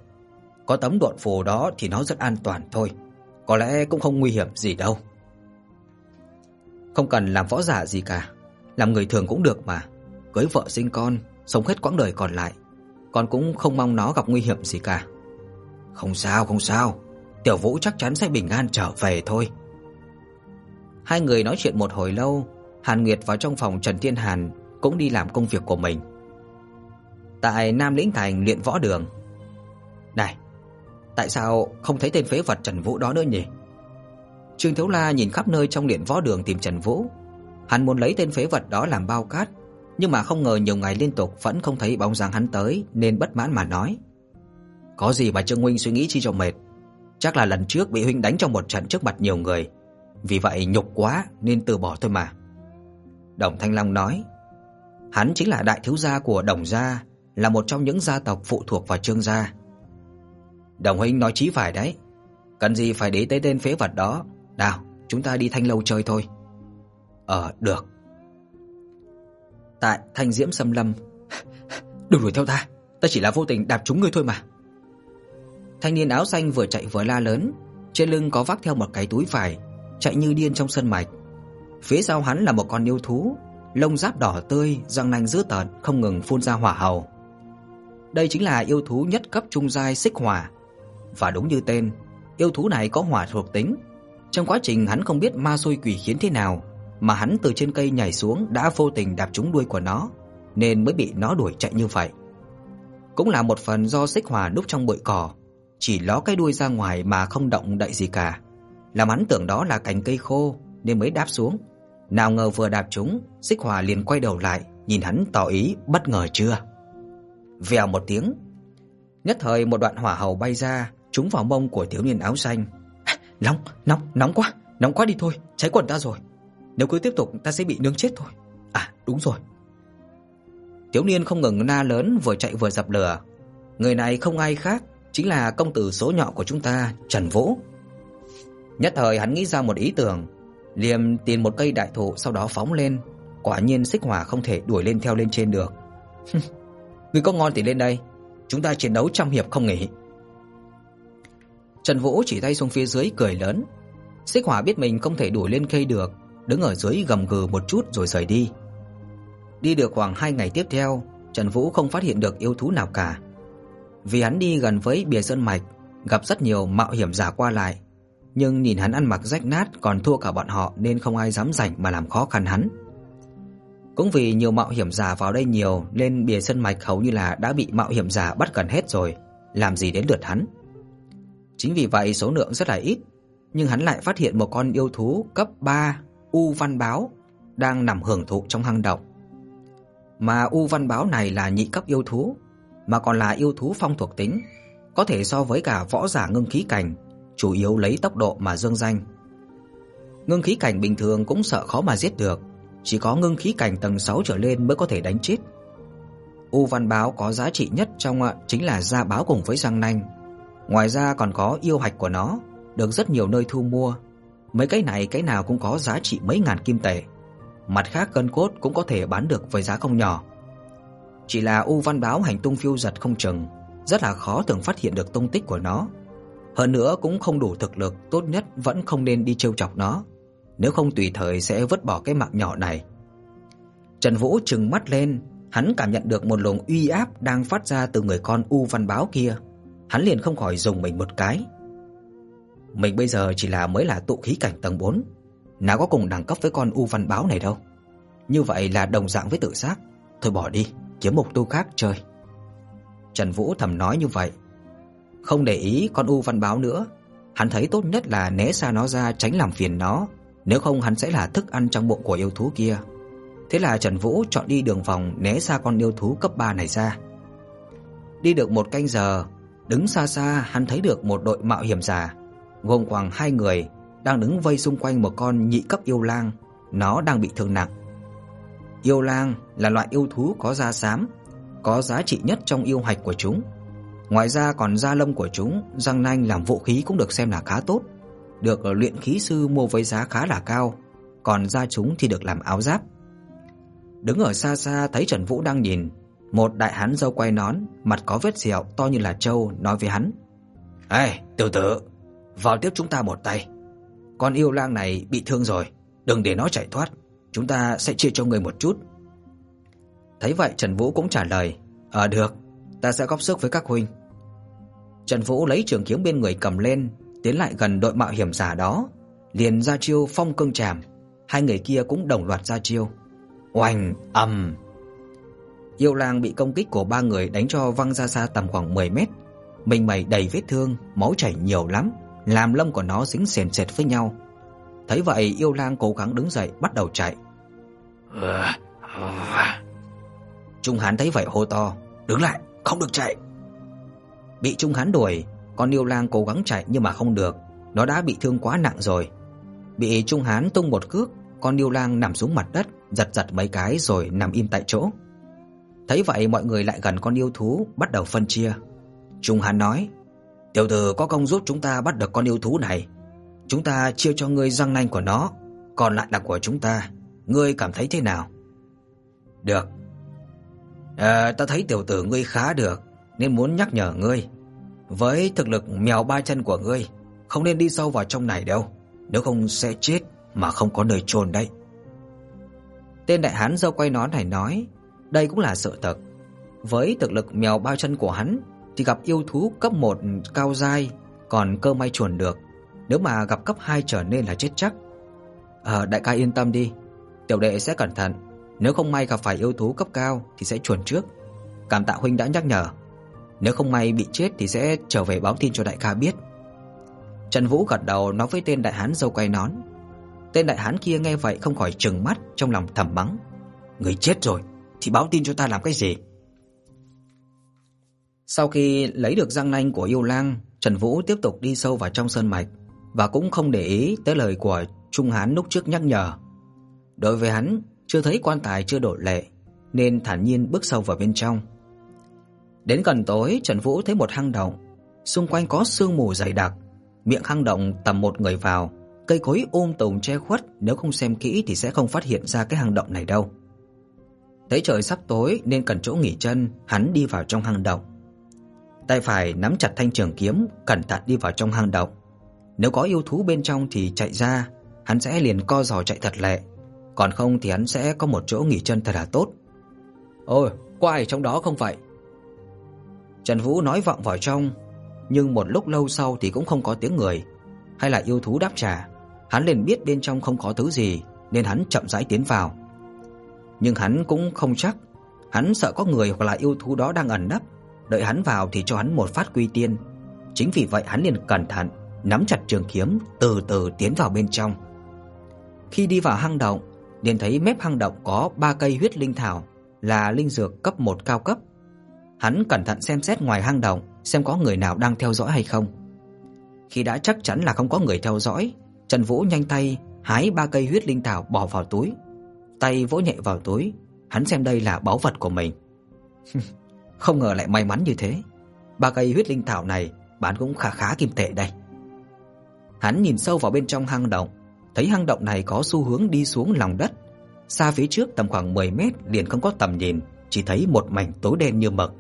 Có tấm độn phù đó thì nó rất an toàn thôi, có lẽ cũng không nguy hiểm gì đâu." Không cần làm võ giả gì cả, làm người thường cũng được mà, cưới vợ sinh con, sống hết quãng đời còn lại, con cũng không mong nó gặp nguy hiểm gì cả. Không sao, không sao, Tiểu Vũ chắc chắn sẽ bình an trở về thôi. Hai người nói chuyện một hồi lâu, Hàn Nguyệt vào trong phòng Trần Thiên Hàn cũng đi làm công việc của mình. Tại Nam Lĩnh Thành luyện võ đường. Này, tại sao không thấy tên phế vật Trần Vũ đó nữa nhỉ? Trương Thiếu La nhìn khắp nơi trong luyện võ đường tìm Trần Vũ. Hắn muốn lấy tên phế vật đó làm bao cát, nhưng mà không ngờ nhiều ngày liên tục vẫn không thấy bóng dáng hắn tới nên bất mãn mà nói: "Có gì mà Trương huynh suy nghĩ chi cho mệt, chắc là lần trước bị huynh đánh trong một trận trước mặt nhiều người, vì vậy nhục quá nên từ bỏ thôi mà." Đồng Thanh Long nói: "Hắn chính là đại thiếu gia của Đồng gia, là một trong những gia tộc phụ thuộc vào Trương gia." Đồng huynh nói chí phải đấy, cần gì phải để tới tên phế vật đó, nào, chúng ta đi Thanh lâu chơi thôi. Ờ, được. Tại Thanh Diễm Sâm Lâm. Đừng đuổi theo ta, ta chỉ là vô tình đạp trúng ngươi thôi mà. Thanh niên áo xanh vừa chạy vừa la lớn, trên lưng có vác theo một cái túi vải, chạy như điên trong sân mạch. Phía sau hắn là một con yêu thú, lông giáp đỏ tươi, răng nanh dữ tợn không ngừng phun ra hỏa hầu. Đây chính là yêu thú nhất cấp trung giai xích hỏa. Và đúng như tên, yêu thú này có hỏa thuộc tính. Trong quá trình hắn không biết ma xui quỷ khiến thế nào, mà hắn từ trên cây nhảy xuống đã vô tình đạp trúng đuôi của nó, nên mới bị nó đuổi chạy như vậy. Cũng là một phần do xích hỏa núp trong bụi cỏ, chỉ ló cái đuôi ra ngoài mà không động đậy gì cả. Làm hắn tưởng đó là cành cây khô nên mới đáp xuống. Nào ngờ vừa đạp trúng, xích hỏa liền quay đầu lại, nhìn hắn tỏ ý bất ngờ chưa. Vèo một tiếng, nhất thời một đoạn hỏa hầu bay ra, trúng vào mông của thiếu niên áo xanh. À, nóng, nóng, nóng quá, nóng quá đi thôi, cháy quần ta rồi. Nếu cứ tiếp tục ta sẽ bị nướng chết thôi. À, đúng rồi. Thiếu niên không ngừng na lớn vừa chạy vừa dập lửa. Người này không ai khác, chính là công tử số nhỏ của chúng ta, Trần Vũ. Nhất thời hắn nghĩ ra một ý tưởng, liềm tìm một cây đại thụ sau đó phóng lên, quả nhiên xích hỏa không thể đuổi lên theo lên trên được. ngươi có ngon thì lên đây, chúng ta chiến đấu trăm hiệp không nghỉ. Trần Vũ chỉ tay xuống phía dưới cười lớn. Xích Hỏa biết mình không thể đuổi lên cây được, đứng ở dưới gầm gừ một chút rồi rời đi. Đi được khoảng 2 ngày tiếp theo, Trần Vũ không phát hiện được yêu thú nào cả. Vì hắn đi gần với bìa sơn mạch, gặp rất nhiều mạo hiểm giả qua lại, nhưng nhìn hắn ăn mặc rách nát còn thua cả bọn họ nên không ai dám rảnh mà làm khó khăn hắn. Cũng vì nhiều mạo hiểm giả vào đây nhiều nên bìa sơn mạch hầu như là đã bị mạo hiểm giả bắt gần hết rồi, làm gì đến lượt hắn. Chính vì vậy số lượng rất là ít, nhưng hắn lại phát hiện một con yêu thú cấp 3 U Văn Báo đang nằm hưởng thụ trong hang động. Mà U Văn Báo này là nhị cấp yêu thú, mà còn là yêu thú phong thuộc tính, có thể so với cả võ giả ngưng khí cảnh, chủ yếu lấy tốc độ mà dương danh. Ngưng khí cảnh bình thường cũng sợ khó mà giết được, chỉ có ngưng khí cảnh tầng 6 trở lên mới có thể đánh chết. U Văn Báo có giá trị nhất trong à, chính là da báo cùng với răng nanh. Ngoài ra còn có yêu hạch của nó, được rất nhiều nơi thu mua. Mấy cái này cái nào cũng có giá trị mấy ngàn kim tệ. Mặt khác cân cốt cũng có thể bán được với giá không nhỏ. Chỉ là U Văn Báo hành tung phiêu giật không chừng, rất là khó tưởng phát hiện được tung tích của nó. Hơn nữa cũng không đủ thực lực, tốt nhất vẫn không nên đi trêu chọc nó, nếu không tùy thời sẽ vứt bỏ cái mạng nhỏ này. Trần Vũ trừng mắt lên, hắn cảm nhận được một luồng uy áp đang phát ra từ người con U Văn Báo kia. Hắn liền không khỏi dùng mình một cái. Mình bây giờ chỉ là mới là tụ khí cảnh tầng 4, nào có cùng đẳng cấp với con U Văn Báo này đâu. Như vậy là đồng dạng với tự sát, thôi bỏ đi, kiếm mục tu khác chơi. Trần Vũ thầm nói như vậy, không để ý con U Văn Báo nữa, hắn thấy tốt nhất là né xa nó ra tránh làm phiền nó, nếu không hắn sẽ là thức ăn trong bụng của yêu thú kia. Thế là Trần Vũ chọn đi đường vòng né xa con yêu thú cấp 3 này ra. Đi được một canh giờ, đứng xa xa hắn thấy được một đội mạo hiểm giả, gồm khoảng hai người đang đứng vây xung quanh một con nhị cấp yêu lang, nó đang bị thương nặng. Yêu lang là loại yêu thú có da xám, có giá trị nhất trong yêu hạch của chúng. Ngoài ra còn da lông của chúng, răng nanh làm vũ khí cũng được xem là khá tốt, được luyện khí sư mua với giá khá là cao, còn da chúng thì được làm áo giáp. Đứng ở xa xa thấy Trần Vũ đang nhìn, một đại hán râu quay nón, mặt có vết sẹo to như là trâu nói với hắn: "Ê, tiểu tử, vào tiếp chúng ta một tay. Con yêu lang này bị thương rồi, đừng để nó chạy thoát, chúng ta sẽ chia cho người một chút." Thấy vậy Trần Vũ cũng trả lời: "Ờ được, ta sẽ góp sức với các huynh." Trần Vũ lấy trường kiếm bên người cầm lên, tiến lại gần đội mạo hiểm giả đó, liền ra chiêu phong cương trảm, hai người kia cũng đồng loạt ra chiêu. Oanh ầm. Yêu lang bị công kích của ba người đánh cho văng ra xa tầm khoảng 10 mét, mình mẩy đầy vết thương, máu chảy nhiều lắm, làm lông của nó dính sền sệt với nhau. Thấy vậy, yêu lang cố gắng đứng dậy bắt đầu chạy. Trung Hán thấy vậy hô to, "Đứng lại, không được chạy." Bị Trung Hán đuổi, con yêu lang cố gắng chạy nhưng mà không được, nó đã bị thương quá nặng rồi. Bị Trung Hán tung một cước, con yêu lang nằm xuống mặt đất, giật giật mấy cái rồi nằm im tại chỗ. Thấy vậy mọi người lại gần con yêu thú, bắt đầu phân chia. Trung Hán nói: "Tiểu tử có công giúp chúng ta bắt được con yêu thú này, chúng ta chia cho ngươi răng nanh của nó, còn lại là của chúng ta, ngươi cảm thấy thế nào?" "Được." "À, ta thấy tiểu tử ngươi khá được, nên muốn nhắc nhở ngươi, với thực lực mèo ba chân của ngươi, không nên đi sâu vào trong này đâu, nếu không sẽ chết mà không có nơi chôn đấy." Tên đại hán râu quay nón này nói, đây cũng là sự thật. Với thực lực mèo bao chân của hắn thì gặp yêu thú cấp 1 cao giai còn cơ may chuẩn được, nếu mà gặp cấp 2 trở nên là chết chắc. Ờ đại ca yên tâm đi, tiểu đệ sẽ cẩn thận, nếu không may gặp phải yêu thú cấp cao thì sẽ chuẩn trước. Cảm tạ huynh đã nhắc nhở. Nếu không may bị chết thì sẽ trở về báo tin cho đại ca biết. Trần Vũ gật đầu nói với tên đại hán râu quay nón. Tên đại hán kia nghe vậy không khỏi trừng mắt trong lòng thầm mắng, người chết rồi thì báo tin cho ta làm cái gì? Sau khi lấy được răng nanh của yêu lang, Trần Vũ tiếp tục đi sâu vào trong sơn mạch và cũng không để ý tới lời của Trung Hán lúc trước nhắc nhở. Đối với hắn, chưa thấy quan tài chưa đổ lệ, nên thản nhiên bước sâu vào bên trong. Đến gần tối, Trần Vũ thấy một hang động, xung quanh có sương mù dày đặc, miệng hang động tầm một người vào, cây cối um tùm che khuất, nếu không xem kỹ thì sẽ không phát hiện ra cái hang động này đâu. Thấy trời sắp tối nên cần chỗ nghỉ chân, hắn đi vào trong hang động. Tay phải nắm chặt thanh trường kiếm, cẩn thận đi vào trong hang động. Nếu có yêu thú bên trong thì chạy ra, hắn sẽ liền co giò chạy thật lẹ, còn không thì hắn sẽ có một chỗ nghỉ chân thật là tốt. "Ôi, có ai trong đó không vậy?" Trần Vũ nói vọng vào trong, nhưng một lúc lâu sau thì cũng không có tiếng người, hay là yêu thú đáp trả. Hắn liền biết bên trong không có thứ gì, nên hắn chậm rãi tiến vào. Nhưng hắn cũng không chắc, hắn sợ có người hoặc là yêu thú đó đang ẩn nấp, đợi hắn vào thì cho hắn một phát quy tiên. Chính vì vậy hắn liền cẩn thận, nắm chặt trường kiếm, từ từ tiến vào bên trong. Khi đi vào hang động, liền thấy mép hang động có ba cây huyết linh thảo, là linh dược cấp 1 cao cấp. Hắn cẩn thận xem xét ngoài hang động xem có người nào đang theo dõi hay không. Khi đã chắc chắn là không có người theo dõi, Trần Vũ nhanh tay hái ba cây huyết linh thảo bỏ vào túi. Tay vỗ nhẹ vào túi, hắn xem đây là báu vật của mình. không ngờ lại may mắn như thế. Ba cây huyết linh thảo này bán cũng khá khá kim tệ đây. Hắn nhìn sâu vào bên trong hang động, thấy hang động này có xu hướng đi xuống lòng đất. Xa phía trước tầm khoảng 10 mét liền không có tầm nhìn, chỉ thấy một mảnh tối đen như mực.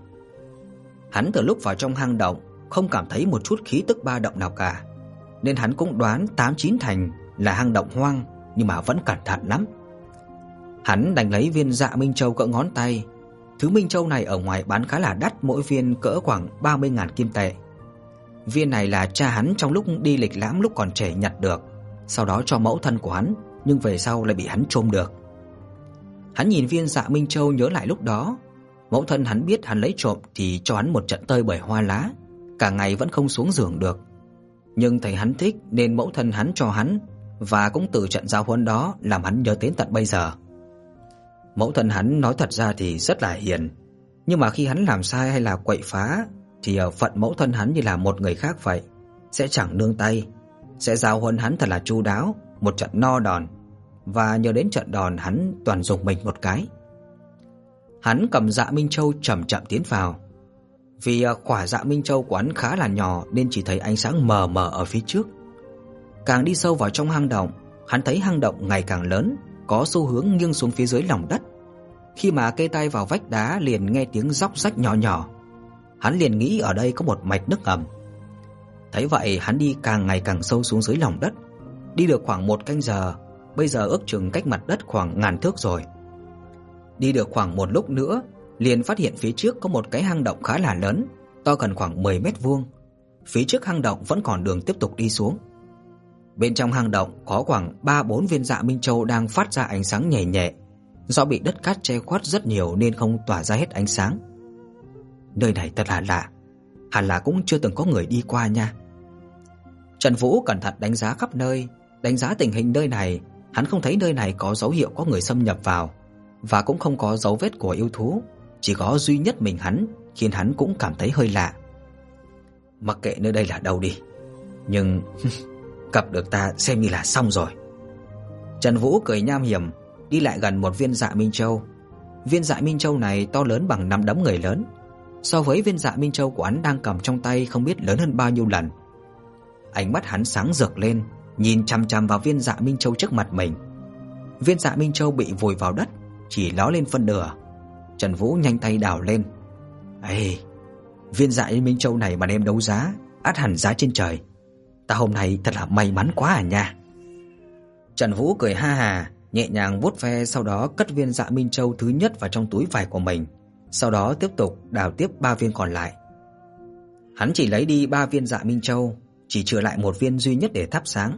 Hắn từ lúc vào trong hang động không cảm thấy một chút khí tức ba động nào cả, nên hắn cũng đoán tám chín thành là hang động hoang, nhưng mà vẫn cẩn thận lắm. Hắn đành lấy viên Dạ Minh Châu cỡ ngón tay. Thứ Minh Châu này ở ngoài bán khá là đắt, mỗi viên cỡ khoảng 30.000 kim tệ. Viên này là cha hắn trong lúc đi lịch lãm lúc còn trẻ nhặt được, sau đó cho mẫu thân của hắn, nhưng về sau lại bị hắn trộm được. Hắn nhìn viên Dạ Minh Châu nhớ lại lúc đó, mẫu thân hắn biết hắn lấy trộm thì cho hắn một trận tơi bởi hoa lá, cả ngày vẫn không xuống giường được. Nhưng thấy hắn thích nên mẫu thân hắn cho hắn và cũng từ trận giao huấn đó làm hắn nhớ đến tận bây giờ. Mẫu thân hắn nói thật ra thì rất là hiền, nhưng mà khi hắn làm sai hay là quậy phá thì ở phận mẫu thân hắn như là một người khác vậy, sẽ chẳng nương tay, sẽ giáo huấn hắn thật là chu đáo, một trận no đòn và nhớ đến trận đòn hắn toàn dùng mình một cái. Hắn cầm Dạ Minh Châu chậm chậm tiến vào. Vì ờ, quả Dạ Minh Châu của hắn khá là nhỏ nên chỉ thấy ánh sáng mờ mờ ở phía trước. Càng đi sâu vào trong hang động, hắn thấy hang động ngày càng lớn, có xu hướng nghiêng xuống phía dưới lòng đất. Khi mà kê tay vào vách đá liền nghe tiếng róc rách nhỏ nhỏ. Hắn liền nghĩ ở đây có một mạch nước ngầm. Thấy vậy, hắn đi càng ngày càng sâu xuống dưới lòng đất. Đi được khoảng một canh giờ, bây giờ ước chừng cách mặt đất khoảng ngàn thước rồi. Đi được khoảng một lúc nữa, liền phát hiện phía trước có một cái hang động khá là lớn, to gần khoảng 10 mét vuông. Phía trước hang động vẫn còn đường tiếp tục đi xuống. Bên trong hang động có khoảng 3-4 viên dạ minh châu đang phát ra ánh sáng nhẹ nhẹ. Do bị đất cát che khuất rất nhiều nên không tỏa ra hết ánh sáng. Nơi này thật là lạ, hẳn là cũng chưa từng có người đi qua nha. Trần Vũ cẩn thận đánh giá khắp nơi, đánh giá tình hình nơi này, hắn không thấy nơi này có dấu hiệu có người xâm nhập vào và cũng không có dấu vết của yêu thú, chỉ có duy nhất mình hắn khiến hắn cũng cảm thấy hơi lạ. Mặc kệ nơi đây là đâu đi, nhưng cặp được ta xem như là xong rồi. Trần Vũ cười nham hiểm, đi lại gần một viên Dạ Minh Châu. Viên Dạ Minh Châu này to lớn bằng năm đấm người lớn, so với viên Dạ Minh Châu của hắn đang cầm trong tay không biết lớn hơn bao nhiêu lần. Ánh mắt hắn sáng rực lên, nhìn chằm chằm vào viên Dạ Minh Châu trước mặt mình. Viên Dạ Minh Châu bị vùi vào đất, chỉ ló lên phân nửa. Trần Vũ nhanh tay đào lên. "Ê, viên Dạ Minh Châu này mà đem đấu giá, ắt hẳn giá trên trời." ta hôm nay thật là may mắn quá à nha. Trần Vũ cười ha hà, nhẹ nhàng vuốt ve sau đó cất viên Dạ Minh Châu thứ nhất vào trong túi vải của mình, sau đó tiếp tục đào tiếp ba viên còn lại. Hắn chỉ lấy đi ba viên Dạ Minh Châu, chỉ trừ lại một viên duy nhất để thắp sáng.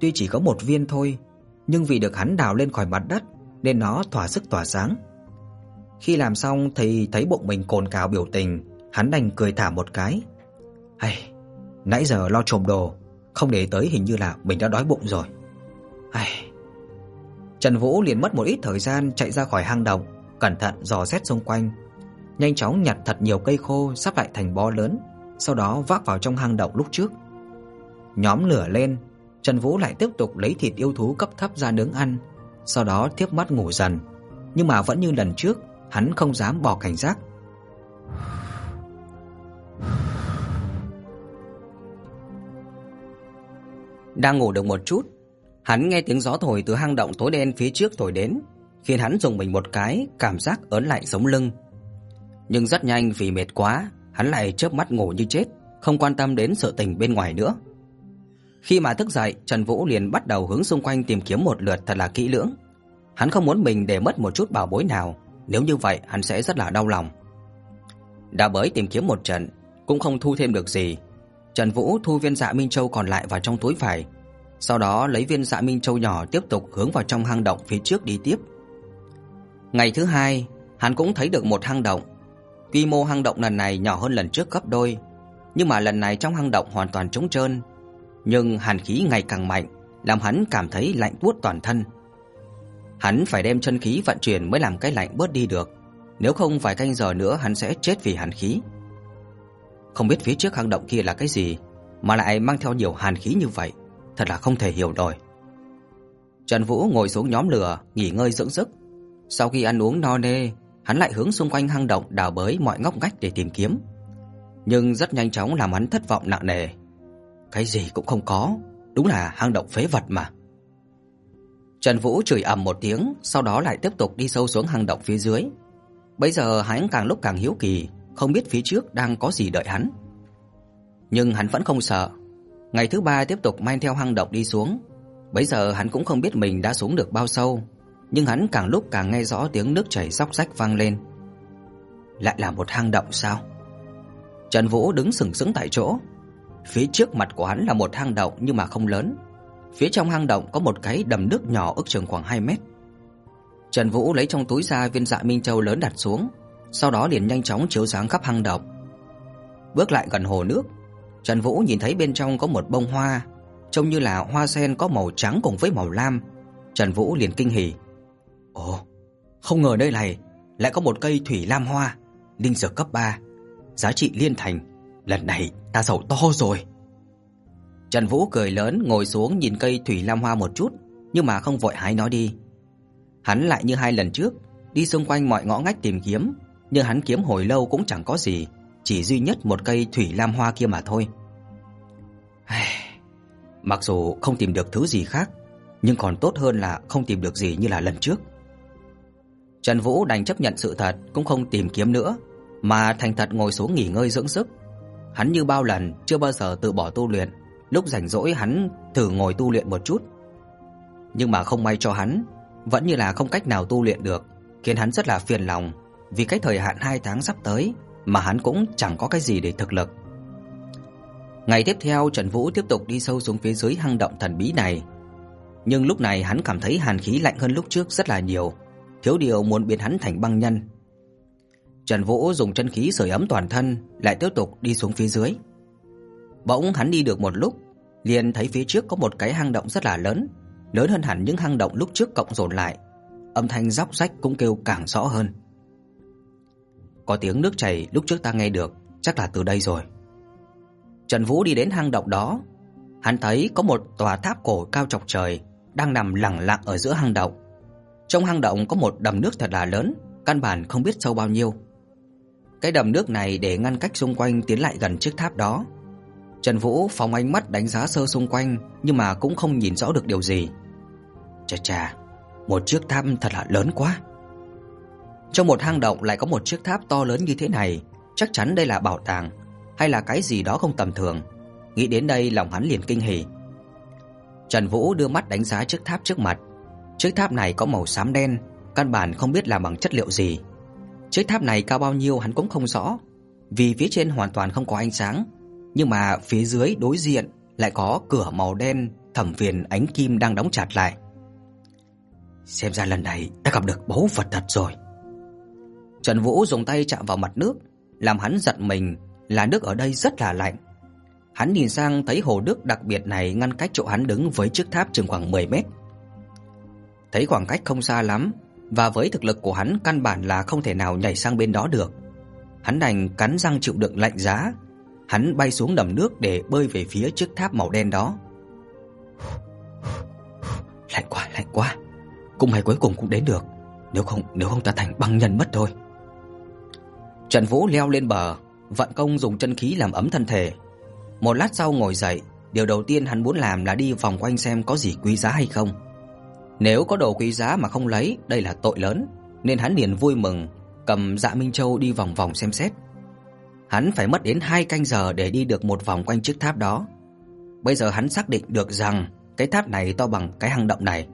Tuy chỉ có một viên thôi, nhưng vì được hắn đào lên khỏi mặt đất nên nó tỏa sức tỏa sáng. Khi làm xong thì thấy bụng mình cồn cào biểu tình, hắn đành cười thả một cái. Hay, Nãy giờ lo trộm đồ, không để tới hình như là mình đã đói bụng rồi. "Hay." Trần Vũ liền mất một ít thời gian chạy ra khỏi hang động, cẩn thận dò xét xung quanh, nhanh chóng nhặt thật nhiều cây khô sắp lại thành bó lớn, sau đó vác vào trong hang động lúc trước. Nhóm lửa lên, Trần Vũ lại tiếp tục lấy thịt yêu thú cấp thấp ra nướng ăn, sau đó tiếp mắt ngủ dần. Nhưng mà vẫn như lần trước, hắn không dám bỏ cảnh giác. Đang ngủ được một chút, hắn nghe tiếng gió thổi từ hang động tối đen phía trước thổi đến, khiến hắn dùng mình một cái, cảm giác ớn lạnh sống lưng. Nhưng rất nhanh vì mệt quá, hắn lại chớp mắt ngủ như chết, không quan tâm đến sự tình bên ngoài nữa. Khi mà thức dậy, Trần Vũ liền bắt đầu hướng xung quanh tìm kiếm một lượt thật là kỹ lưỡng. Hắn không muốn mình để mất một chút bảo bối nào, nếu như vậy hắn sẽ rất là đau lòng. Đã bới tìm kiếm một trận, cũng không thu thêm được gì, Trần Vũ thu viên Dạ Minh Châu còn lại vào trong túi phải, sau đó lấy viên Dạ Minh Châu nhỏ tiếp tục hướng vào trong hang động phía trước đi tiếp. Ngày thứ hai, hắn cũng thấy được một hang động. Quy mô hang động lần này nhỏ hơn lần trước gấp đôi, nhưng mà lần này trong hang động hoàn toàn trống trơn, nhưng hàn khí ngày càng mạnh, làm hắn cảm thấy lạnh buốt toàn thân. Hắn phải đem chân khí vận chuyển mới làm cái lạnh bớt đi được, nếu không vài canh giờ nữa hắn sẽ chết vì hàn khí. Không biết phía trước hang động kia là cái gì mà lại mang theo nhiều hàn khí như vậy, thật là không thể hiểu nổi. Trần Vũ ngồi xuống nhóm lửa, nghỉ ngơi dưỡng sức. Sau khi ăn uống no nê, hắn lại hướng xung quanh hang động đào bới mọi ngóc ngách để tìm kiếm. Nhưng rất nhanh chóng làm hắn thất vọng nặng nề. Cái gì cũng không có, đúng là hang động phế vật mà. Trần Vũ chửi ầm một tiếng, sau đó lại tiếp tục đi sâu xuống hang động phía dưới. Bây giờ hắn càng lúc càng hiếu kỳ, không biết phía trước đang có gì đợi hắn. Nhưng hắn vẫn không sợ. Ngày thứ ba tiếp tục men theo hang động đi xuống. bây giờ hắn cũng không biết mình đã xuống được bao sâu, nhưng hắn càng lúc càng nghe rõ tiếng nước chảy róc rách vang lên. Lại là một hang động sao? Trần Vũ đứng sững sững tại chỗ. Phía trước mặt của hắn là một hang động nhưng mà không lớn. Phía trong hang động có một cái đầm nước nhỏ ước chừng khoảng 2 mét. Trần Vũ lấy trong túi ra viên dạ minh châu lớn đặt xuống, sau đó liền nhanh chóng chiếu sáng khắp hang động. Bước lại gần hồ nước, Trần Vũ nhìn thấy bên trong có một bông hoa, trông như là hoa sen có màu trắng cùng với màu lam. Trần Vũ liền kinh hỉ. Ồ, không ngờ nơi này lại có một cây thủy lam hoa, linh dược cấp 3, giá trị liên thành, lần này ta giàu to rồi. Trần Vũ cười lớn ngồi xuống nhìn cây thủy lam hoa một chút, nhưng mà không vội hái nó đi. Hắn lại như hai lần trước, đi xung quanh mọi ngõ ngách tìm kiếm, nhưng hắn kiếm hồi lâu cũng chẳng có gì, chỉ duy nhất một cây thủy lam hoa kia mà thôi. Mặc dù không tìm được thứ gì khác, nhưng còn tốt hơn là không tìm được gì như là lần trước. Trần Vũ đành chấp nhận sự thật, cũng không tìm kiếm nữa, mà thành thật ngồi xuống nghỉ ngơi dưỡng sức. Hắn như bao lần chưa bao giờ từ bỏ tu luyện, lúc rảnh rỗi hắn thử ngồi tu luyện một chút. Nhưng mà không may cho hắn, vẫn như là không cách nào tu luyện được, khiến hắn rất là phiền lòng, vì cái thời hạn 2 tháng sắp tới mà hắn cũng chẳng có cái gì để thực lực. Ngày tiếp theo Trần Vũ tiếp tục đi sâu xuống phía dưới hang động thần bí này. Nhưng lúc này hắn cảm thấy hàn khí lạnh hơn lúc trước rất là nhiều, thiếu điều muốn biến hắn thành băng nhân. Trần Vũ dùng chân khí sưởi ấm toàn thân, lại tiếp tục đi xuống phía dưới. Bỗng hắn đi được một lúc, liền thấy phía trước có một cái hang động rất là lớn, lớn hơn hẳn những hang động lúc trước cộng dồn lại. Âm thanh róc rách cũng kêu càng rõ hơn. Có tiếng nước chảy lúc trước ta nghe được, chắc là từ đây rồi. Trần Vũ đi đến hang động đó, hắn thấy có một tòa tháp cổ cao chọc trời đang nằm lẳng lặng ở giữa hang động. Trong hang động có một đầm nước thật là lớn, căn bản không biết sâu bao nhiêu. Cái đầm nước này để ngăn cách xung quanh tiến lại gần chiếc tháp đó. Trần Vũ phóng ánh mắt đánh giá sơ xung quanh nhưng mà cũng không nhìn rõ được điều gì. Chà chà, một chiếc tháp thật là lớn quá. Trong một hang động lại có một chiếc tháp to lớn như thế này, chắc chắn đây là bảo tàng hay là cái gì đó không tầm thường. Nghĩ đến đây lòng hắn liền kinh hỉ. Trần Vũ đưa mắt đánh giá chiếc tháp trước mặt. Chiếc tháp này có màu xám đen, căn bản không biết là bằng chất liệu gì. Chiếc tháp này cao bao nhiêu hắn cũng không rõ, vì phía trên hoàn toàn không có ánh sáng, nhưng mà phía dưới đối diện lại có cửa màu đen thẩm viền ánh kim đang đóng chặt lại. Xem ra lần này đã gặp được báu vật thật rồi. Trần Vũ dùng tay chạm vào mặt nước, làm hắn giật mình là nước ở đây rất là lạnh. Hắn nhìn sang thấy hồ nước đặc biệt này ngăn cách chỗ hắn đứng với chiếc tháp chừng khoảng 10 mét. Thấy khoảng cách không xa lắm và với thực lực của hắn căn bản là không thể nào nhảy sang bên đó được. Hắn đành cắn răng chịu đựng lạnh giá, hắn bay xuống đầm nước để bơi về phía chiếc tháp màu đen đó. Lạnh quá, lạnh quá. Cũng may cuối cùng cũng đến được, nếu không nếu không ta thành băng nhân mất thôi. Trần Vũ leo lên bờ, vận công dùng chân khí làm ấm thân thể. Một lát sau ngồi dậy, điều đầu tiên hắn muốn làm là đi vòng quanh xem có gì quý giá hay không. Nếu có đồ quý giá mà không lấy, đây là tội lớn, nên hắn liền vui mừng, cầm Dạ Minh Châu đi vòng vòng xem xét. Hắn phải mất đến 2 canh giờ để đi được một vòng quanh chiếc tháp đó. Bây giờ hắn xác định được rằng cái tháp này to bằng cái hang động này.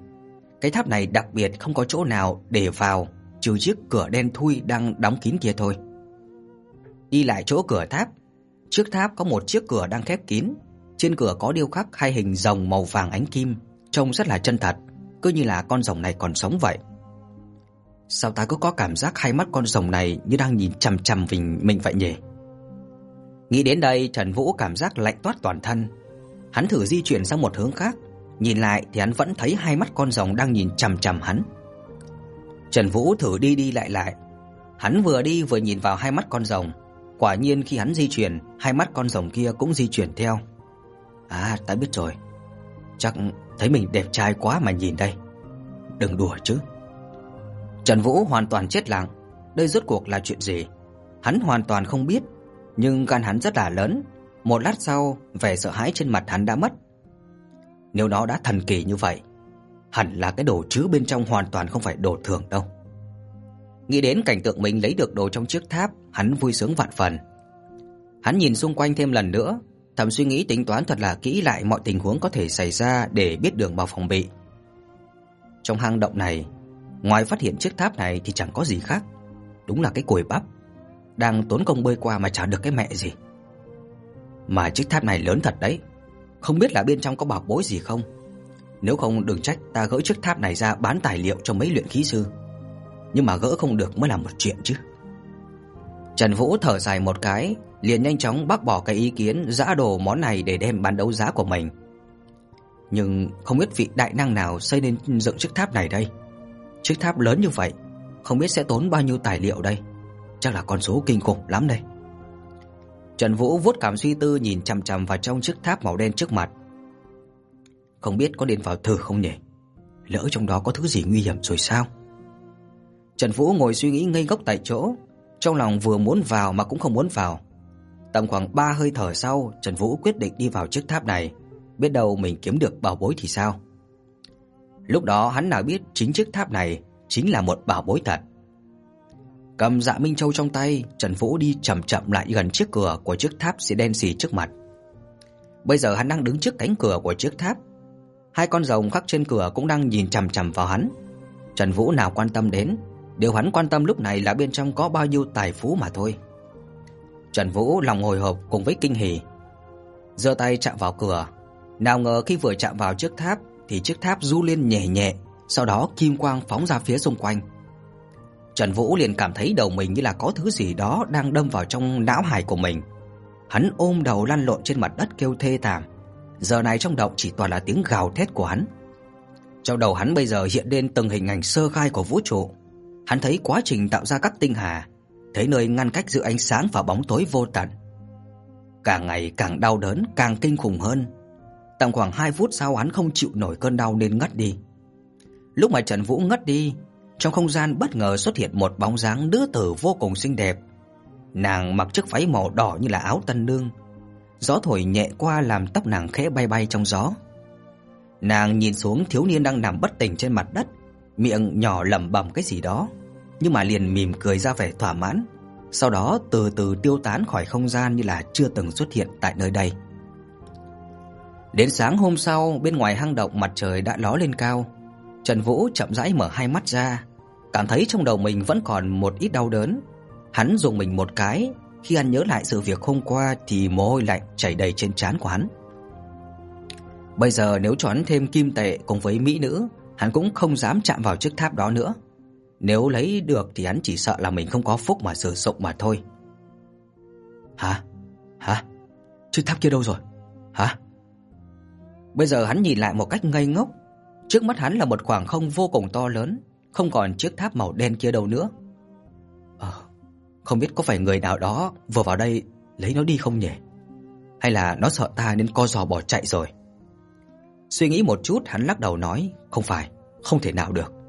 Cái tháp này đặc biệt không có chỗ nào để vào, trừ chiếc cửa đen thui đang đóng kín kia thôi. Đi lại chỗ cửa tháp, trước tháp có một chiếc cửa đang khép kín, trên cửa có điêu khắc hai hình rồng màu vàng ánh kim, trông rất là chân thật, cứ như là con rồng này còn sống vậy. Sao ta cứ có cảm giác hai mắt con rồng này như đang nhìn chằm chằm mình mình vậy nhỉ? Nghĩ đến đây, Trần Vũ cảm giác lạnh toát toàn thân. Hắn thử di chuyển sang một hướng khác, nhìn lại thì hắn vẫn thấy hai mắt con rồng đang nhìn chằm chằm hắn. Trần Vũ thử đi đi lại lại. Hắn vừa đi vừa nhìn vào hai mắt con rồng, Quả nhiên khi hắn di chuyển, hai mắt con rồng kia cũng di chuyển theo. À, ta biết rồi. Chắc thấy mình đẹp trai quá mà nhìn đây. Đừng đùa chứ. Trần Vũ hoàn toàn chết lặng, đây rốt cuộc là chuyện gì? Hắn hoàn toàn không biết, nhưng gan hắn rất là lớn, một lát sau, vẻ sợ hãi trên mặt hắn đã mất. Nếu nó đã thần kỳ như vậy, hẳn là cái đồ chứa bên trong hoàn toàn không phải đồ thường đâu. Nghĩ đến cảnh tượng mình lấy được đồ trong chiếc tháp, hắn vui sướng vạn phần. Hắn nhìn xung quanh thêm lần nữa, Thẩm suy nghĩ tính toán thật là kỹ lại mọi tình huống có thể xảy ra để biết đường vào phòng bị. Trong hang động này, ngoài phát hiện chiếc tháp này thì chẳng có gì khác, đúng là cái cùi bắp đang tốn công bơi qua mà chả được cái mẹ gì. Mà chiếc tháp này lớn thật đấy, không biết là bên trong có bảo bối gì không. Nếu không đừng trách ta gỡ chiếc tháp này ra bán tài liệu cho mấy luyện khí sư. Nhưng mà gỡ không được mới là một chuyện chứ. Trần Vũ thở dài một cái, liền nhanh chóng bác bỏ cái ý kiến giã đồ món này để đem bán đấu giá của mình. Nhưng không biết vị đại năng nào xây nên dựng chiếc tháp này đây. Chiếc tháp lớn như vậy, không biết sẽ tốn bao nhiêu tài liệu đây. Chắc là con số kinh khủng lắm đây. Trần Vũ vuốt cảm suy tư nhìn chằm chằm vào trong chiếc tháp màu đen trước mặt. Không biết có đến vào thử không nhỉ? Lỡ trong đó có thứ gì nguy hiểm rồi sao? Trần Vũ ngồi suy nghĩ ngây ngốc tại chỗ, trong lòng vừa muốn vào mà cũng không muốn vào. Tầm khoảng 3 hơi thở sau, Trần Vũ quyết định đi vào chiếc tháp này, biết đâu mình kiếm được bảo bối thì sao. Lúc đó hắn nào biết chính chiếc tháp này chính là một bảo bối thật. Cầm Dạ Minh Châu trong tay, Trần Vũ đi chậm chậm lại gần chiếc cửa của chiếc tháp xì đen xì trước mặt. Bây giờ hắn đang đứng trước cánh cửa của chiếc tháp. Hai con rồng khắc trên cửa cũng đang nhìn chằm chằm vào hắn. Trần Vũ nào quan tâm đến, điều hắn quan tâm lúc này là bên trong có bao nhiêu tài phú mà thôi. Trần Vũ lòng hồi hộp cùng với kinh hỉ, giơ tay chạm vào cửa, nào ngờ khi vừa chạm vào chiếc tháp thì chiếc tháp du lên nhẹ nhẹ, sau đó kim quang phóng ra phía xung quanh. Trần Vũ liền cảm thấy đầu mình như là có thứ gì đó đang đâm vào trong não hải của mình. Hắn ôm đầu lăn lộn trên mặt đất kêu thê thảm. Giờ này trong động chỉ toàn là tiếng gào thét của hắn. Trong đầu hắn bây giờ hiện lên từng hình ảnh sơ khai của vũ trụ. Hắn thấy quá trình tạo ra các tinh hà, thấy nơi ngăn cách giữa ánh sáng và bóng tối vô tận. Càng ngày càng đau đớn, càng kinh khủng hơn. Tầm khoảng 2 phút sau hắn không chịu nổi cơn đau nên ngất đi. Lúc mà Trần Vũ ngất đi, trong không gian bất ngờ xuất hiện một bóng dáng nữ tử vô cùng xinh đẹp. Nàng mặc chiếc váy màu đỏ như là áo tân nương. Gió thổi nhẹ qua làm tóc nàng khẽ bay bay trong gió. Nàng nhìn xuống thiếu niên đang nằm bất tỉnh trên mặt đất, miệng nhỏ lẩm bẩm cái gì đó, nhưng mà liền mỉm cười ra vẻ thỏa mãn, sau đó từ từ tiêu tán khỏi không gian như là chưa từng xuất hiện tại nơi đây. Đến sáng hôm sau, bên ngoài hang động mặt trời đã ló lên cao. Trần Vũ chậm rãi mở hai mắt ra, cảm thấy trong đầu mình vẫn còn một ít đau đớn. Hắn dùng mình một cái, khi anh nhớ lại sự việc hôm qua thì mồ hôi lạnh chảy đầy trên trán của hắn. Bây giờ nếu cho hắn thêm kim tệ cùng với mỹ nữ, hắn cũng không dám chạm vào chiếc tháp đó nữa. Nếu lấy được thì hắn chỉ sợ là mình không có phúc mà sử dụng mà thôi. Hả? Hả? Chiếc tháp kia đâu rồi? Hả? Bây giờ hắn nhìn lại một cách ngây ngốc, trước mắt hắn là một khoảng không vô cùng to lớn, không còn chiếc tháp màu đen kia đâu nữa. Ờ, không biết có phải người nào đó vừa vào đây lấy nó đi không nhỉ? Hay là nó sợ ta nên co giò bỏ chạy rồi? Suy nghĩ một chút, hắn lắc đầu nói, không phải, không thể nào được.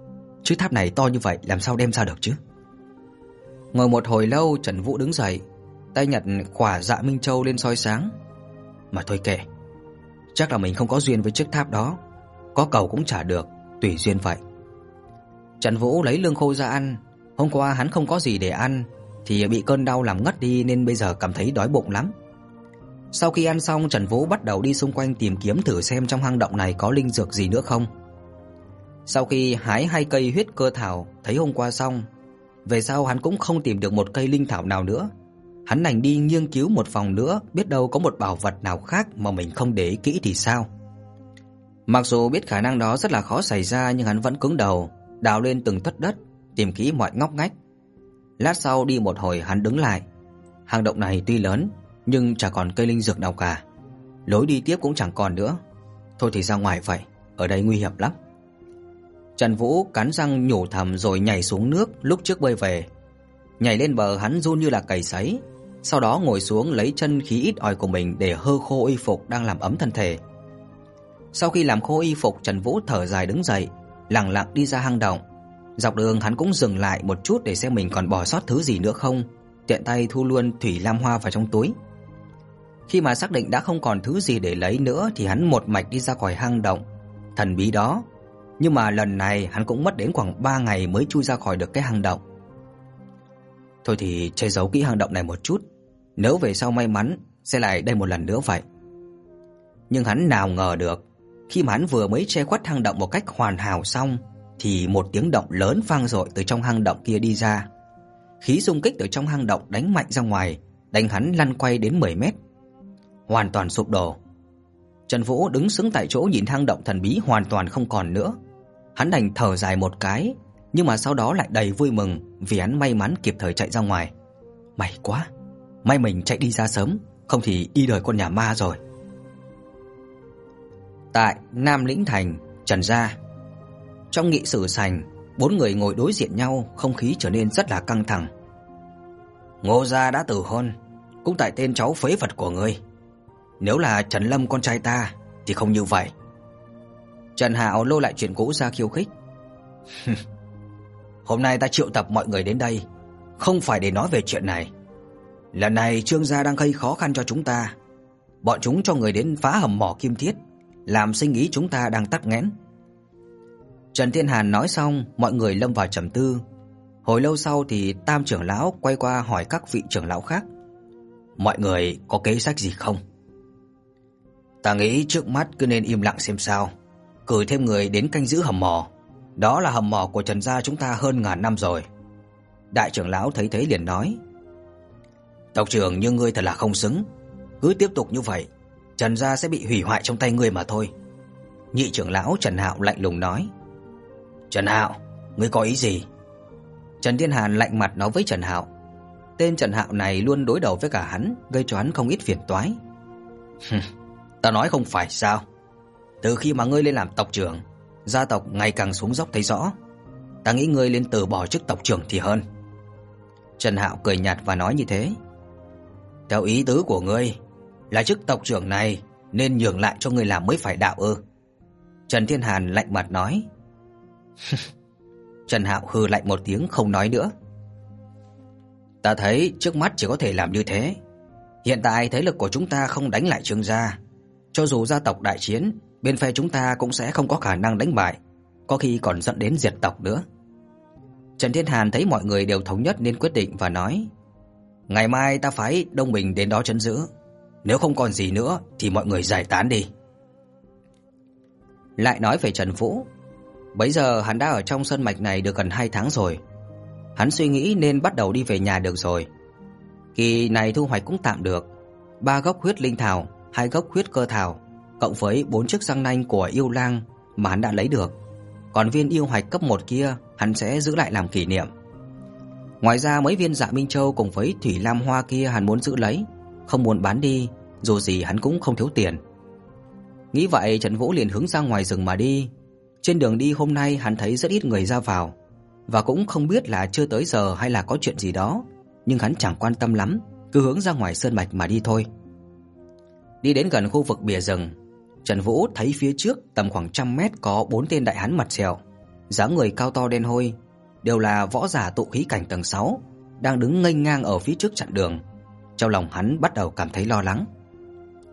Chiếc tháp này to như vậy làm sao đem ra được chứ? Ngồi một hồi lâu, Trần Vũ đứng dậy, tay nhặt quả Dạ Minh Châu lên soi sáng. Mà thôi kệ, chắc là mình không có duyên với chiếc tháp đó, có cầu cũng trả được, tùy duyên vậy. Trần Vũ lấy lương khô ra ăn, hôm qua hắn không có gì để ăn thì bị cơn đau làm ngất đi nên bây giờ cảm thấy đói bụng lắm. Sau khi ăn xong, Trần Vũ bắt đầu đi xung quanh tìm kiếm thử xem trong hang động này có linh dược gì nữa không. Sau khi hái hai cây huyết cơ thảo thấy hôm qua xong, về sau hắn cũng không tìm được một cây linh thảo nào nữa. Hắn đành đi nghiên cứu một phòng nữa, biết đâu có một bảo vật nào khác mà mình không để ý kỹ thì sao. Mặc dù biết khả năng đó rất là khó xảy ra nhưng hắn vẫn cứng đầu, đào lên từng tấc đất, tìm kỹ mọi ngóc ngách. Lát sau đi một hồi hắn đứng lại. Hang động này tuy lớn nhưng chả còn cây linh dược nào cả. Lối đi tiếp cũng chẳng còn nữa. Thôi thì ra ngoài vậy, ở đây nguy hiểm lắm. Trần Vũ cắn răng nhổ thầm rồi nhảy xuống nước lúc trước bơi về. Nhảy lên bờ hắn run như là cầy sấy, sau đó ngồi xuống lấy chân khí ít ỏi của mình để hơ khô y phục đang làm ấm thân thể. Sau khi làm khô y phục, Trần Vũ thở dài đứng dậy, lặng lặng đi ra hang động. Dọc đường hắn cũng dừng lại một chút để xem mình còn bỏ sót thứ gì nữa không, tiện tay thu luôn thủy lam hoa vào trong túi. Khi mà xác định đã không còn thứ gì để lấy nữa thì hắn một mạch đi ra khỏi hang động thần bí đó. Nhưng mà lần này hắn cũng mất đến khoảng 3 ngày mới chui ra khỏi được cái hang động. Thôi thì che giấu kỹ hang động này một chút, nếu về sau may mắn sẽ lại đây một lần nữa vậy. Nhưng hắn nào ngờ được, khi mà hắn vừa mới che khuất hang động một cách hoàn hảo xong thì một tiếng động lớn vang dội từ trong hang động kia đi ra. Khí xung kích từ trong hang động đánh mạnh ra ngoài, đánh hắn lăn quay đến 10 mét. Hoàn toàn sụp đổ. Trần Vũ đứng sững tại chỗ nhìn hang động thần bí hoàn toàn không còn nữa. Hắn đành thở dài một cái, nhưng mà sau đó lại đầy vui mừng vì hắn may mắn kịp thời chạy ra ngoài. May quá, may mình chạy đi ra sớm, không thì y đời con nhà ma rồi. Tại Nam Lĩnh Thành, Trần gia. Trong nghị sự sành, bốn người ngồi đối diện nhau, không khí trở nên rất là căng thẳng. Ngô gia đã từ hôn, cũng tại tên cháu phế vật của ngươi. Nếu là Trần Lâm con trai ta thì không như vậy. Trần Hạo lôi lại chuyện cũ ra khiêu khích. Hôm nay ta triệu tập mọi người đến đây, không phải để nói về chuyện này. Lần này Trương gia đang gây khó khăn cho chúng ta. Bọn chúng cho người đến phá hầm mỏ kim thiết, làm sinh ý chúng ta đang tắc nghẽn. Trần Thiên Hàn nói xong, mọi người lâm vào trầm tư. Hồi lâu sau thì Tam trưởng lão quay qua hỏi các vị trưởng lão khác. Mọi người có kế sách gì không? Ta nghĩ trước mắt cứ nên im lặng xem sao, cử thêm người đến canh giữ hầm mỏ. Đó là hầm mỏ của Trần gia chúng ta hơn ngàn năm rồi. Đại trưởng lão thấy thế liền nói: "Tộc trưởng như ngươi thật là không xứng, cứ tiếp tục như vậy, Trần gia sẽ bị hủy hoại trong tay ngươi mà thôi." Nhị trưởng lão Trần Hạo lạnh lùng nói: "Trần Hạo, ngươi có ý gì?" Trần Thiên Hàn lạnh mặt nói với Trần Hạo. Tên Trần Hạo này luôn đối đầu với cả hắn, gây cho hắn không ít phiền toái. Ta nói không phải sao? Từ khi mà ngươi lên làm tộc trưởng, gia tộc ngày càng xuống dốc thấy rõ. Ta nghĩ ngươi nên từ bỏ chức tộc trưởng thì hơn." Trần Hạo cười nhạt và nói như thế. "Theo ý tứ của ngươi, là chức tộc trưởng này nên nhường lại cho ngươi làm mới phải đạo ư?" Trần Thiên Hàn lạnh mặt nói. Trần Hạo hừ lạnh một tiếng không nói nữa. Ta thấy trước mắt chỉ có thể làm như thế. Hiện tại thế lực của chúng ta không đánh lại Trương gia, cho dù gia tộc đại chiến, bên phe chúng ta cũng sẽ không có khả năng đánh bại, có khi còn dẫn đến diệt tộc nữa. Trần Thiên Hàn thấy mọi người đều thống nhất nên quyết định và nói: "Ngày mai ta phái Đông Bình đến đó trấn giữ, nếu không còn gì nữa thì mọi người giải tán đi." Lại nói về Trần Vũ, bấy giờ hắn đã ở trong sân mạch này được gần 2 tháng rồi. Hắn suy nghĩ nên bắt đầu đi về nhà được rồi. Kỳ này thu hoạch cũng tạm được, ba gốc huyết linh thảo, hai gốc huyết cơ thảo, cộng với bốn chiếc răng nanh của yêu lang mà hắn đã lấy được. Còn viên yêu hạch cấp 1 kia, hắn sẽ giữ lại làm kỷ niệm. Ngoài ra mấy viên Dạ Minh Châu cùng với thủy lam hoa kia hắn muốn giữ lấy, không muốn bán đi, dù gì hắn cũng không thiếu tiền. Nghĩ vậy, Trần Vũ liền hướng ra ngoài rừng mà đi. Trên đường đi hôm nay hắn thấy rất ít người ra vào, và cũng không biết là chưa tới giờ hay là có chuyện gì đó, nhưng hắn chẳng quan tâm lắm, cứ hướng ra ngoài sơn mạch mà đi thôi. Đi đến gần khu vực bìa rừng, Trần Vũ thấy phía trước tầm khoảng trăm mét có bốn tên đại hán mặt sẹo, dáng người cao to đen hôi, đều là võ giả tụ khí cảnh tầng 6, đang đứng nghênh ngang ở phía trước chặn đường. Trong lòng hắn bắt đầu cảm thấy lo lắng.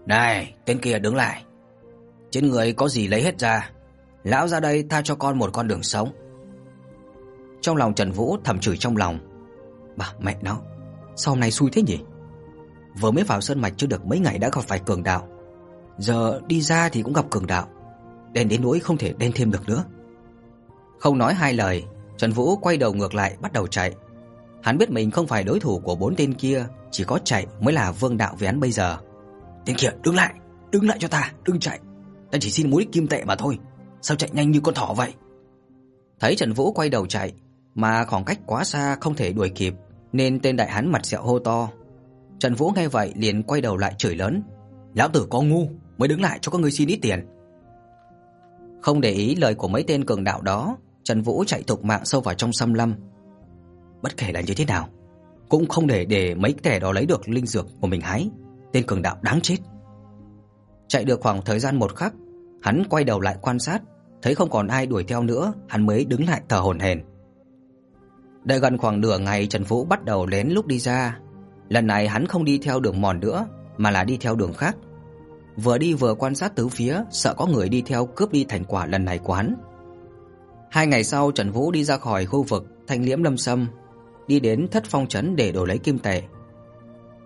"Này, tên kia đứng lại. Trên người có gì lấy hết ra, lão ra đây tha cho con một con đường sống." Trong lòng Trần Vũ thầm chửi trong lòng, "Bà mẹ nó, sao hôm nay xui thế nhỉ?" Vừa mới vào sơn mạch chưa được mấy ngày đã gặp phải cường đạo, giờ đi ra thì cũng gặp cường đạo, đen đến nỗi không thể đen thêm được nữa. Không nói hai lời, Trần Vũ quay đầu ngược lại bắt đầu chạy. Hắn biết mình không phải đối thủ của bốn tên kia, chỉ có chạy mới là vương đạo với hắn bây giờ. Tên kia, đứng lại, đứng lại cho ta, đừng chạy. Ta chỉ xin múi kim tệ mà thôi, sao chạy nhanh như con thỏ vậy? Thấy Trần Vũ quay đầu chạy, mà khoảng cách quá xa không thể đuổi kịp, nên tên đại hán mặt sẹo hô to. Trần Vũ nghe vậy liền quay đầu lại chửi lớn, "Lão tử có ngu, mới đứng lại cho các ngươi xin ít tiền." Không để ý lời của mấy tên cường đạo đó, Trần Vũ chạy thục mạng sâu vào trong xâm lâm. Bất kể là như thế nào, cũng không để để mấy kẻ đó lấy được linh dược của mình hái, tên cường đạo đáng chết. Chạy được khoảng thời gian một khắc, hắn quay đầu lại quan sát, thấy không còn ai đuổi theo nữa, hắn mới đứng lại thở hổn hển. Đợi gần khoảng nửa ngày Trần Vũ bắt đầu lén lúc đi ra, lần này hắn không đi theo đường mòn nữa, mà là đi theo đường khác. Vừa đi vừa quan sát tứ phía, sợ có người đi theo cướp đi thành quả lần này của hắn. Hai ngày sau Trần Vũ đi ra khỏi khu vực Thanh Liễm Lâm Sâm, đi đến Thất Phong trấn để đổi lấy kim tệ.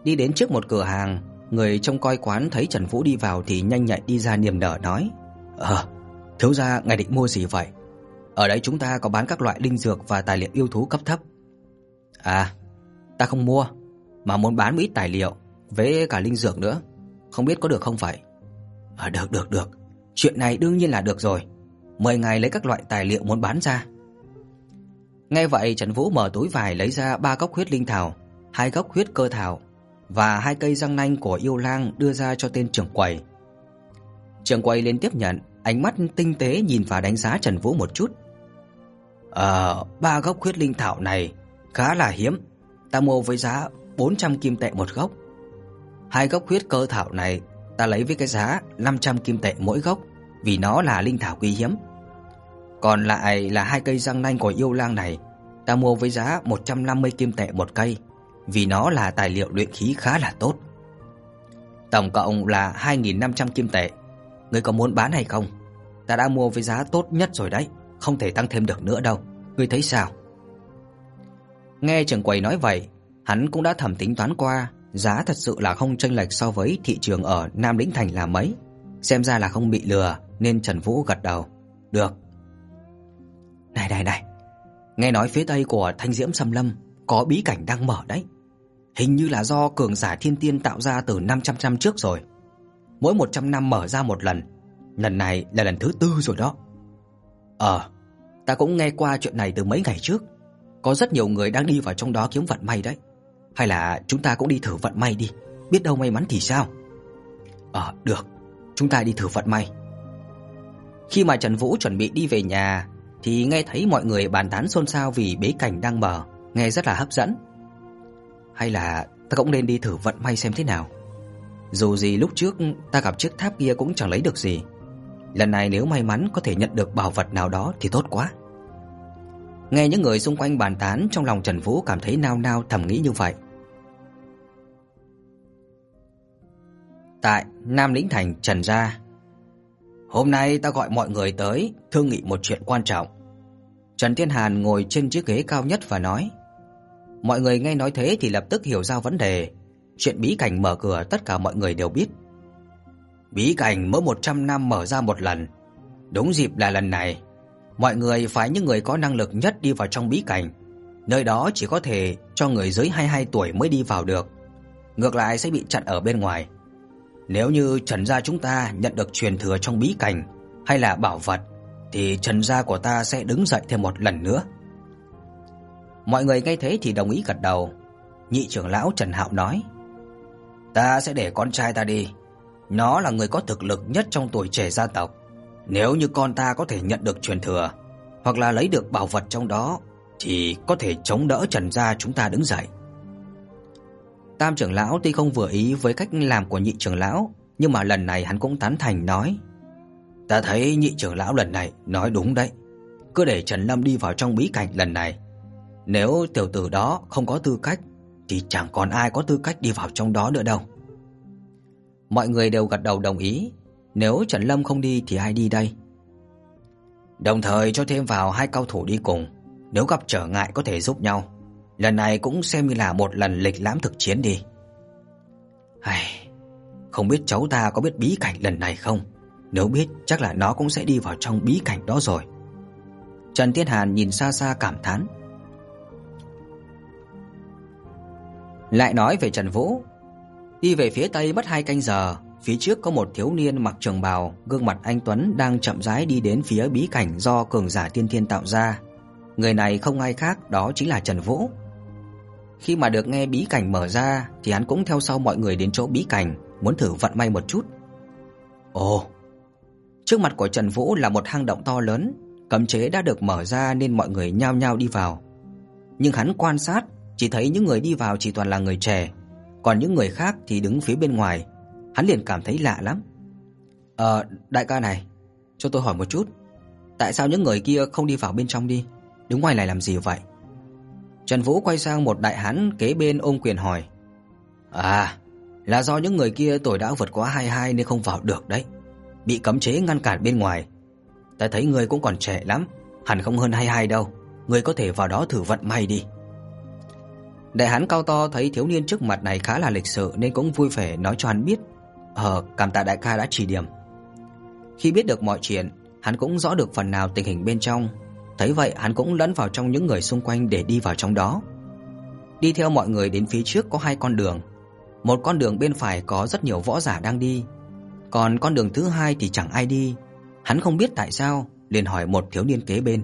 Đi đến trước một cửa hàng, Người trông coi quán thấy Trần Vũ đi vào thì nhanh nhạy đi ra niềm nở nói: "Ờ, thiếu gia ngài định mua gì vậy? Ở đây chúng ta có bán các loại linh dược và tài liệu yêu thú cấp thấp." "À, ta không mua, mà muốn bán ít tài liệu với cả linh dược nữa, không biết có được không vậy?" "À được được được, chuyện này đương nhiên là được rồi. Mời ngài lấy các loại tài liệu muốn bán ra." Nghe vậy Trần Vũ mở túi vải lấy ra ba gốc huyết linh thảo, hai gốc huyết cơ thảo và hai cây răng nanh của yêu lang đưa ra cho tên trưởng quầy. Trưởng quầy lên tiếp nhận, ánh mắt tinh tế nhìn và đánh giá Trần Vũ một chút. "Ờ, ba gốc huyết linh thảo này khá là hiếm, ta mua với giá 400 kim tệ một gốc. Hai gốc huyết cơ thảo này ta lấy với cái giá 500 kim tệ mỗi gốc, vì nó là linh thảo quý hiếm." Còn lại là hai cây răng nanh của yêu lang này, ta mua với giá 150 kim tệ một cây, vì nó là tài liệu luyện khí khá là tốt. Tổng cộng là 2500 kim tệ. Ngươi có muốn bán hay không? Ta đã mua với giá tốt nhất rồi đấy, không thể tăng thêm được nữa đâu. Ngươi thấy sao? Nghe trưởng quầy nói vậy, hắn cũng đã thẩm tính toán qua, giá thật sự là không chênh lệch so với thị trường ở Nam Lĩnh Thành là mấy. Xem ra là không bị lừa nên Trần Vũ gật đầu. Được, này này này, nghe nói phía tây của Thanh Diễm Sâm Lâm có bí cảnh đang mở đấy. Hình như là do cường giả thiên tiên tạo ra từ 500 năm trước rồi. Mỗi 100 năm mở ra một lần, lần này là lần thứ tư rồi đó. Ờ, ta cũng nghe qua chuyện này từ mấy ngày trước. Có rất nhiều người đang đi vào trong đó kiếm vận may đấy. Hay là chúng ta cũng đi thử vận may đi, biết đâu may mắn thì sao? Ờ, được, chúng ta đi thử vận may. Khi mà Trần Vũ chuẩn bị đi về nhà thì nghe thấy mọi người bàn tán xôn xao vì bế cảnh đang mở, nghe rất là hấp dẫn. Hay là ta cũng nên đi thử vận may xem thế nào. Dù gì lúc trước ta gặp chiếc tháp kia cũng chẳng lấy được gì. Lần này nếu may mắn có thể nhận được bảo vật nào đó thì tốt quá. Nghe những người xung quanh bàn tán trong lòng Trần Vũ cảm thấy nao nao thầm nghĩ như vậy. Tại Nam Lĩnh Thành, Trần gia Hôm nay ta gọi mọi người tới thương nghị một chuyện quan trọng. Trần Thiên Hàn ngồi trên chiếc ghế cao nhất và nói. Mọi người nghe nói thế thì lập tức hiểu ra vấn đề. Chuyện bí cảnh mở cửa tất cả mọi người đều biết. Bí cảnh mỗi 100 năm mở ra một lần. Đúng dịp là lần này. Mọi người phải những người có năng lực nhất đi vào trong bí cảnh. Nơi đó chỉ có thể cho người dưới 22 tuổi mới đi vào được. Ngược lại sẽ bị chặn ở bên ngoài. Nếu như Trần gia chúng ta nhận được truyền thừa trong bí cảnh hay là bảo vật, thì Trần gia của ta sẽ đứng dậy thêm một lần nữa. Mọi người nghe thế thì đồng ý gật đầu. Nhị trưởng lão Trần Hạo nói: "Ta sẽ để con trai ta đi. Nó là người có thực lực nhất trong tuổi trẻ gia tộc. Nếu như con ta có thể nhận được truyền thừa hoặc là lấy được bảo vật trong đó, thì có thể chống đỡ Trần gia chúng ta đứng dậy." Tam trưởng lão tuy không vừa ý với cách làm của nhị trưởng lão, nhưng mà lần này hắn cũng tán thành nói: "Ta thấy nhị trưởng lão lần này nói đúng đấy. Cứ để Trần Lâm đi vào trong bí cảnh lần này. Nếu tiểu tử đó không có tư cách thì chẳng còn ai có tư cách đi vào trong đó nữa đâu." Mọi người đều gật đầu đồng ý, nếu Trần Lâm không đi thì ai đi đây? Đồng thời cho thêm vào hai cao thủ đi cùng, nếu gặp trở ngại có thể giúp nhau. Lần này cũng xem như là một lần lịch lãm thực chiến đi. Hây, không biết cháu ta có biết bí cảnh lần này không? Nếu biết chắc là nó cũng sẽ đi vào trong bí cảnh đó rồi. Trần Tiết Hàn nhìn xa xa cảm thán. Lại nói về Trần Vũ, đi về phía tây mất hai canh giờ, phía trước có một thiếu niên mặc trường bào, gương mặt anh tuấn đang chậm rãi đi đến phía bí cảnh do cường giả tiên thiên tạo ra. Người này không ai khác đó chính là Trần Vũ. Khi mà được nghe bí cảnh mở ra thì hắn cũng theo sau mọi người đến chỗ bí cảnh, muốn thử vận may một chút. Ồ. Trước mặt của Trần Vũ là một hang động to lớn, cấm chế đã được mở ra nên mọi người nhao nhao đi vào. Nhưng hắn quan sát, chỉ thấy những người đi vào chỉ toàn là người trẻ, còn những người khác thì đứng phía bên ngoài. Hắn liền cảm thấy lạ lắm. "Ờ, đại ca này, cho tôi hỏi một chút, tại sao những người kia không đi vào bên trong đi, đứng ngoài này làm gì vậy?" Trần Vũ quay sang một đại hán kế bên ôm quyền hỏi. À, là do những người kia tuổi đã vượt quá 22 nên không vào được đấy. Bị cấm chế ngăn cản bên ngoài. Ta thấy người cũng còn trẻ lắm, hẳn không hơn 22 đâu. Người có thể vào đó thử vận may đi. Đại hán cao to thấy thiếu niên trước mặt này khá là lịch sự nên cũng vui vẻ nói cho hắn biết, "Ờ, cảm tạ đại ca đã chỉ điểm." Khi biết được mọi chuyện, hắn cũng rõ được phần nào tình hình bên trong, thấy vậy hắn cũng lẫn vào trong những người xung quanh để đi vào trong đó. Đi theo mọi người đến phía trước có hai con đường. Một con đường bên phải có rất nhiều võ giả đang đi, còn con đường thứ hai thì chẳng ai đi. Hắn không biết tại sao, liền hỏi một thiếu niên kế bên.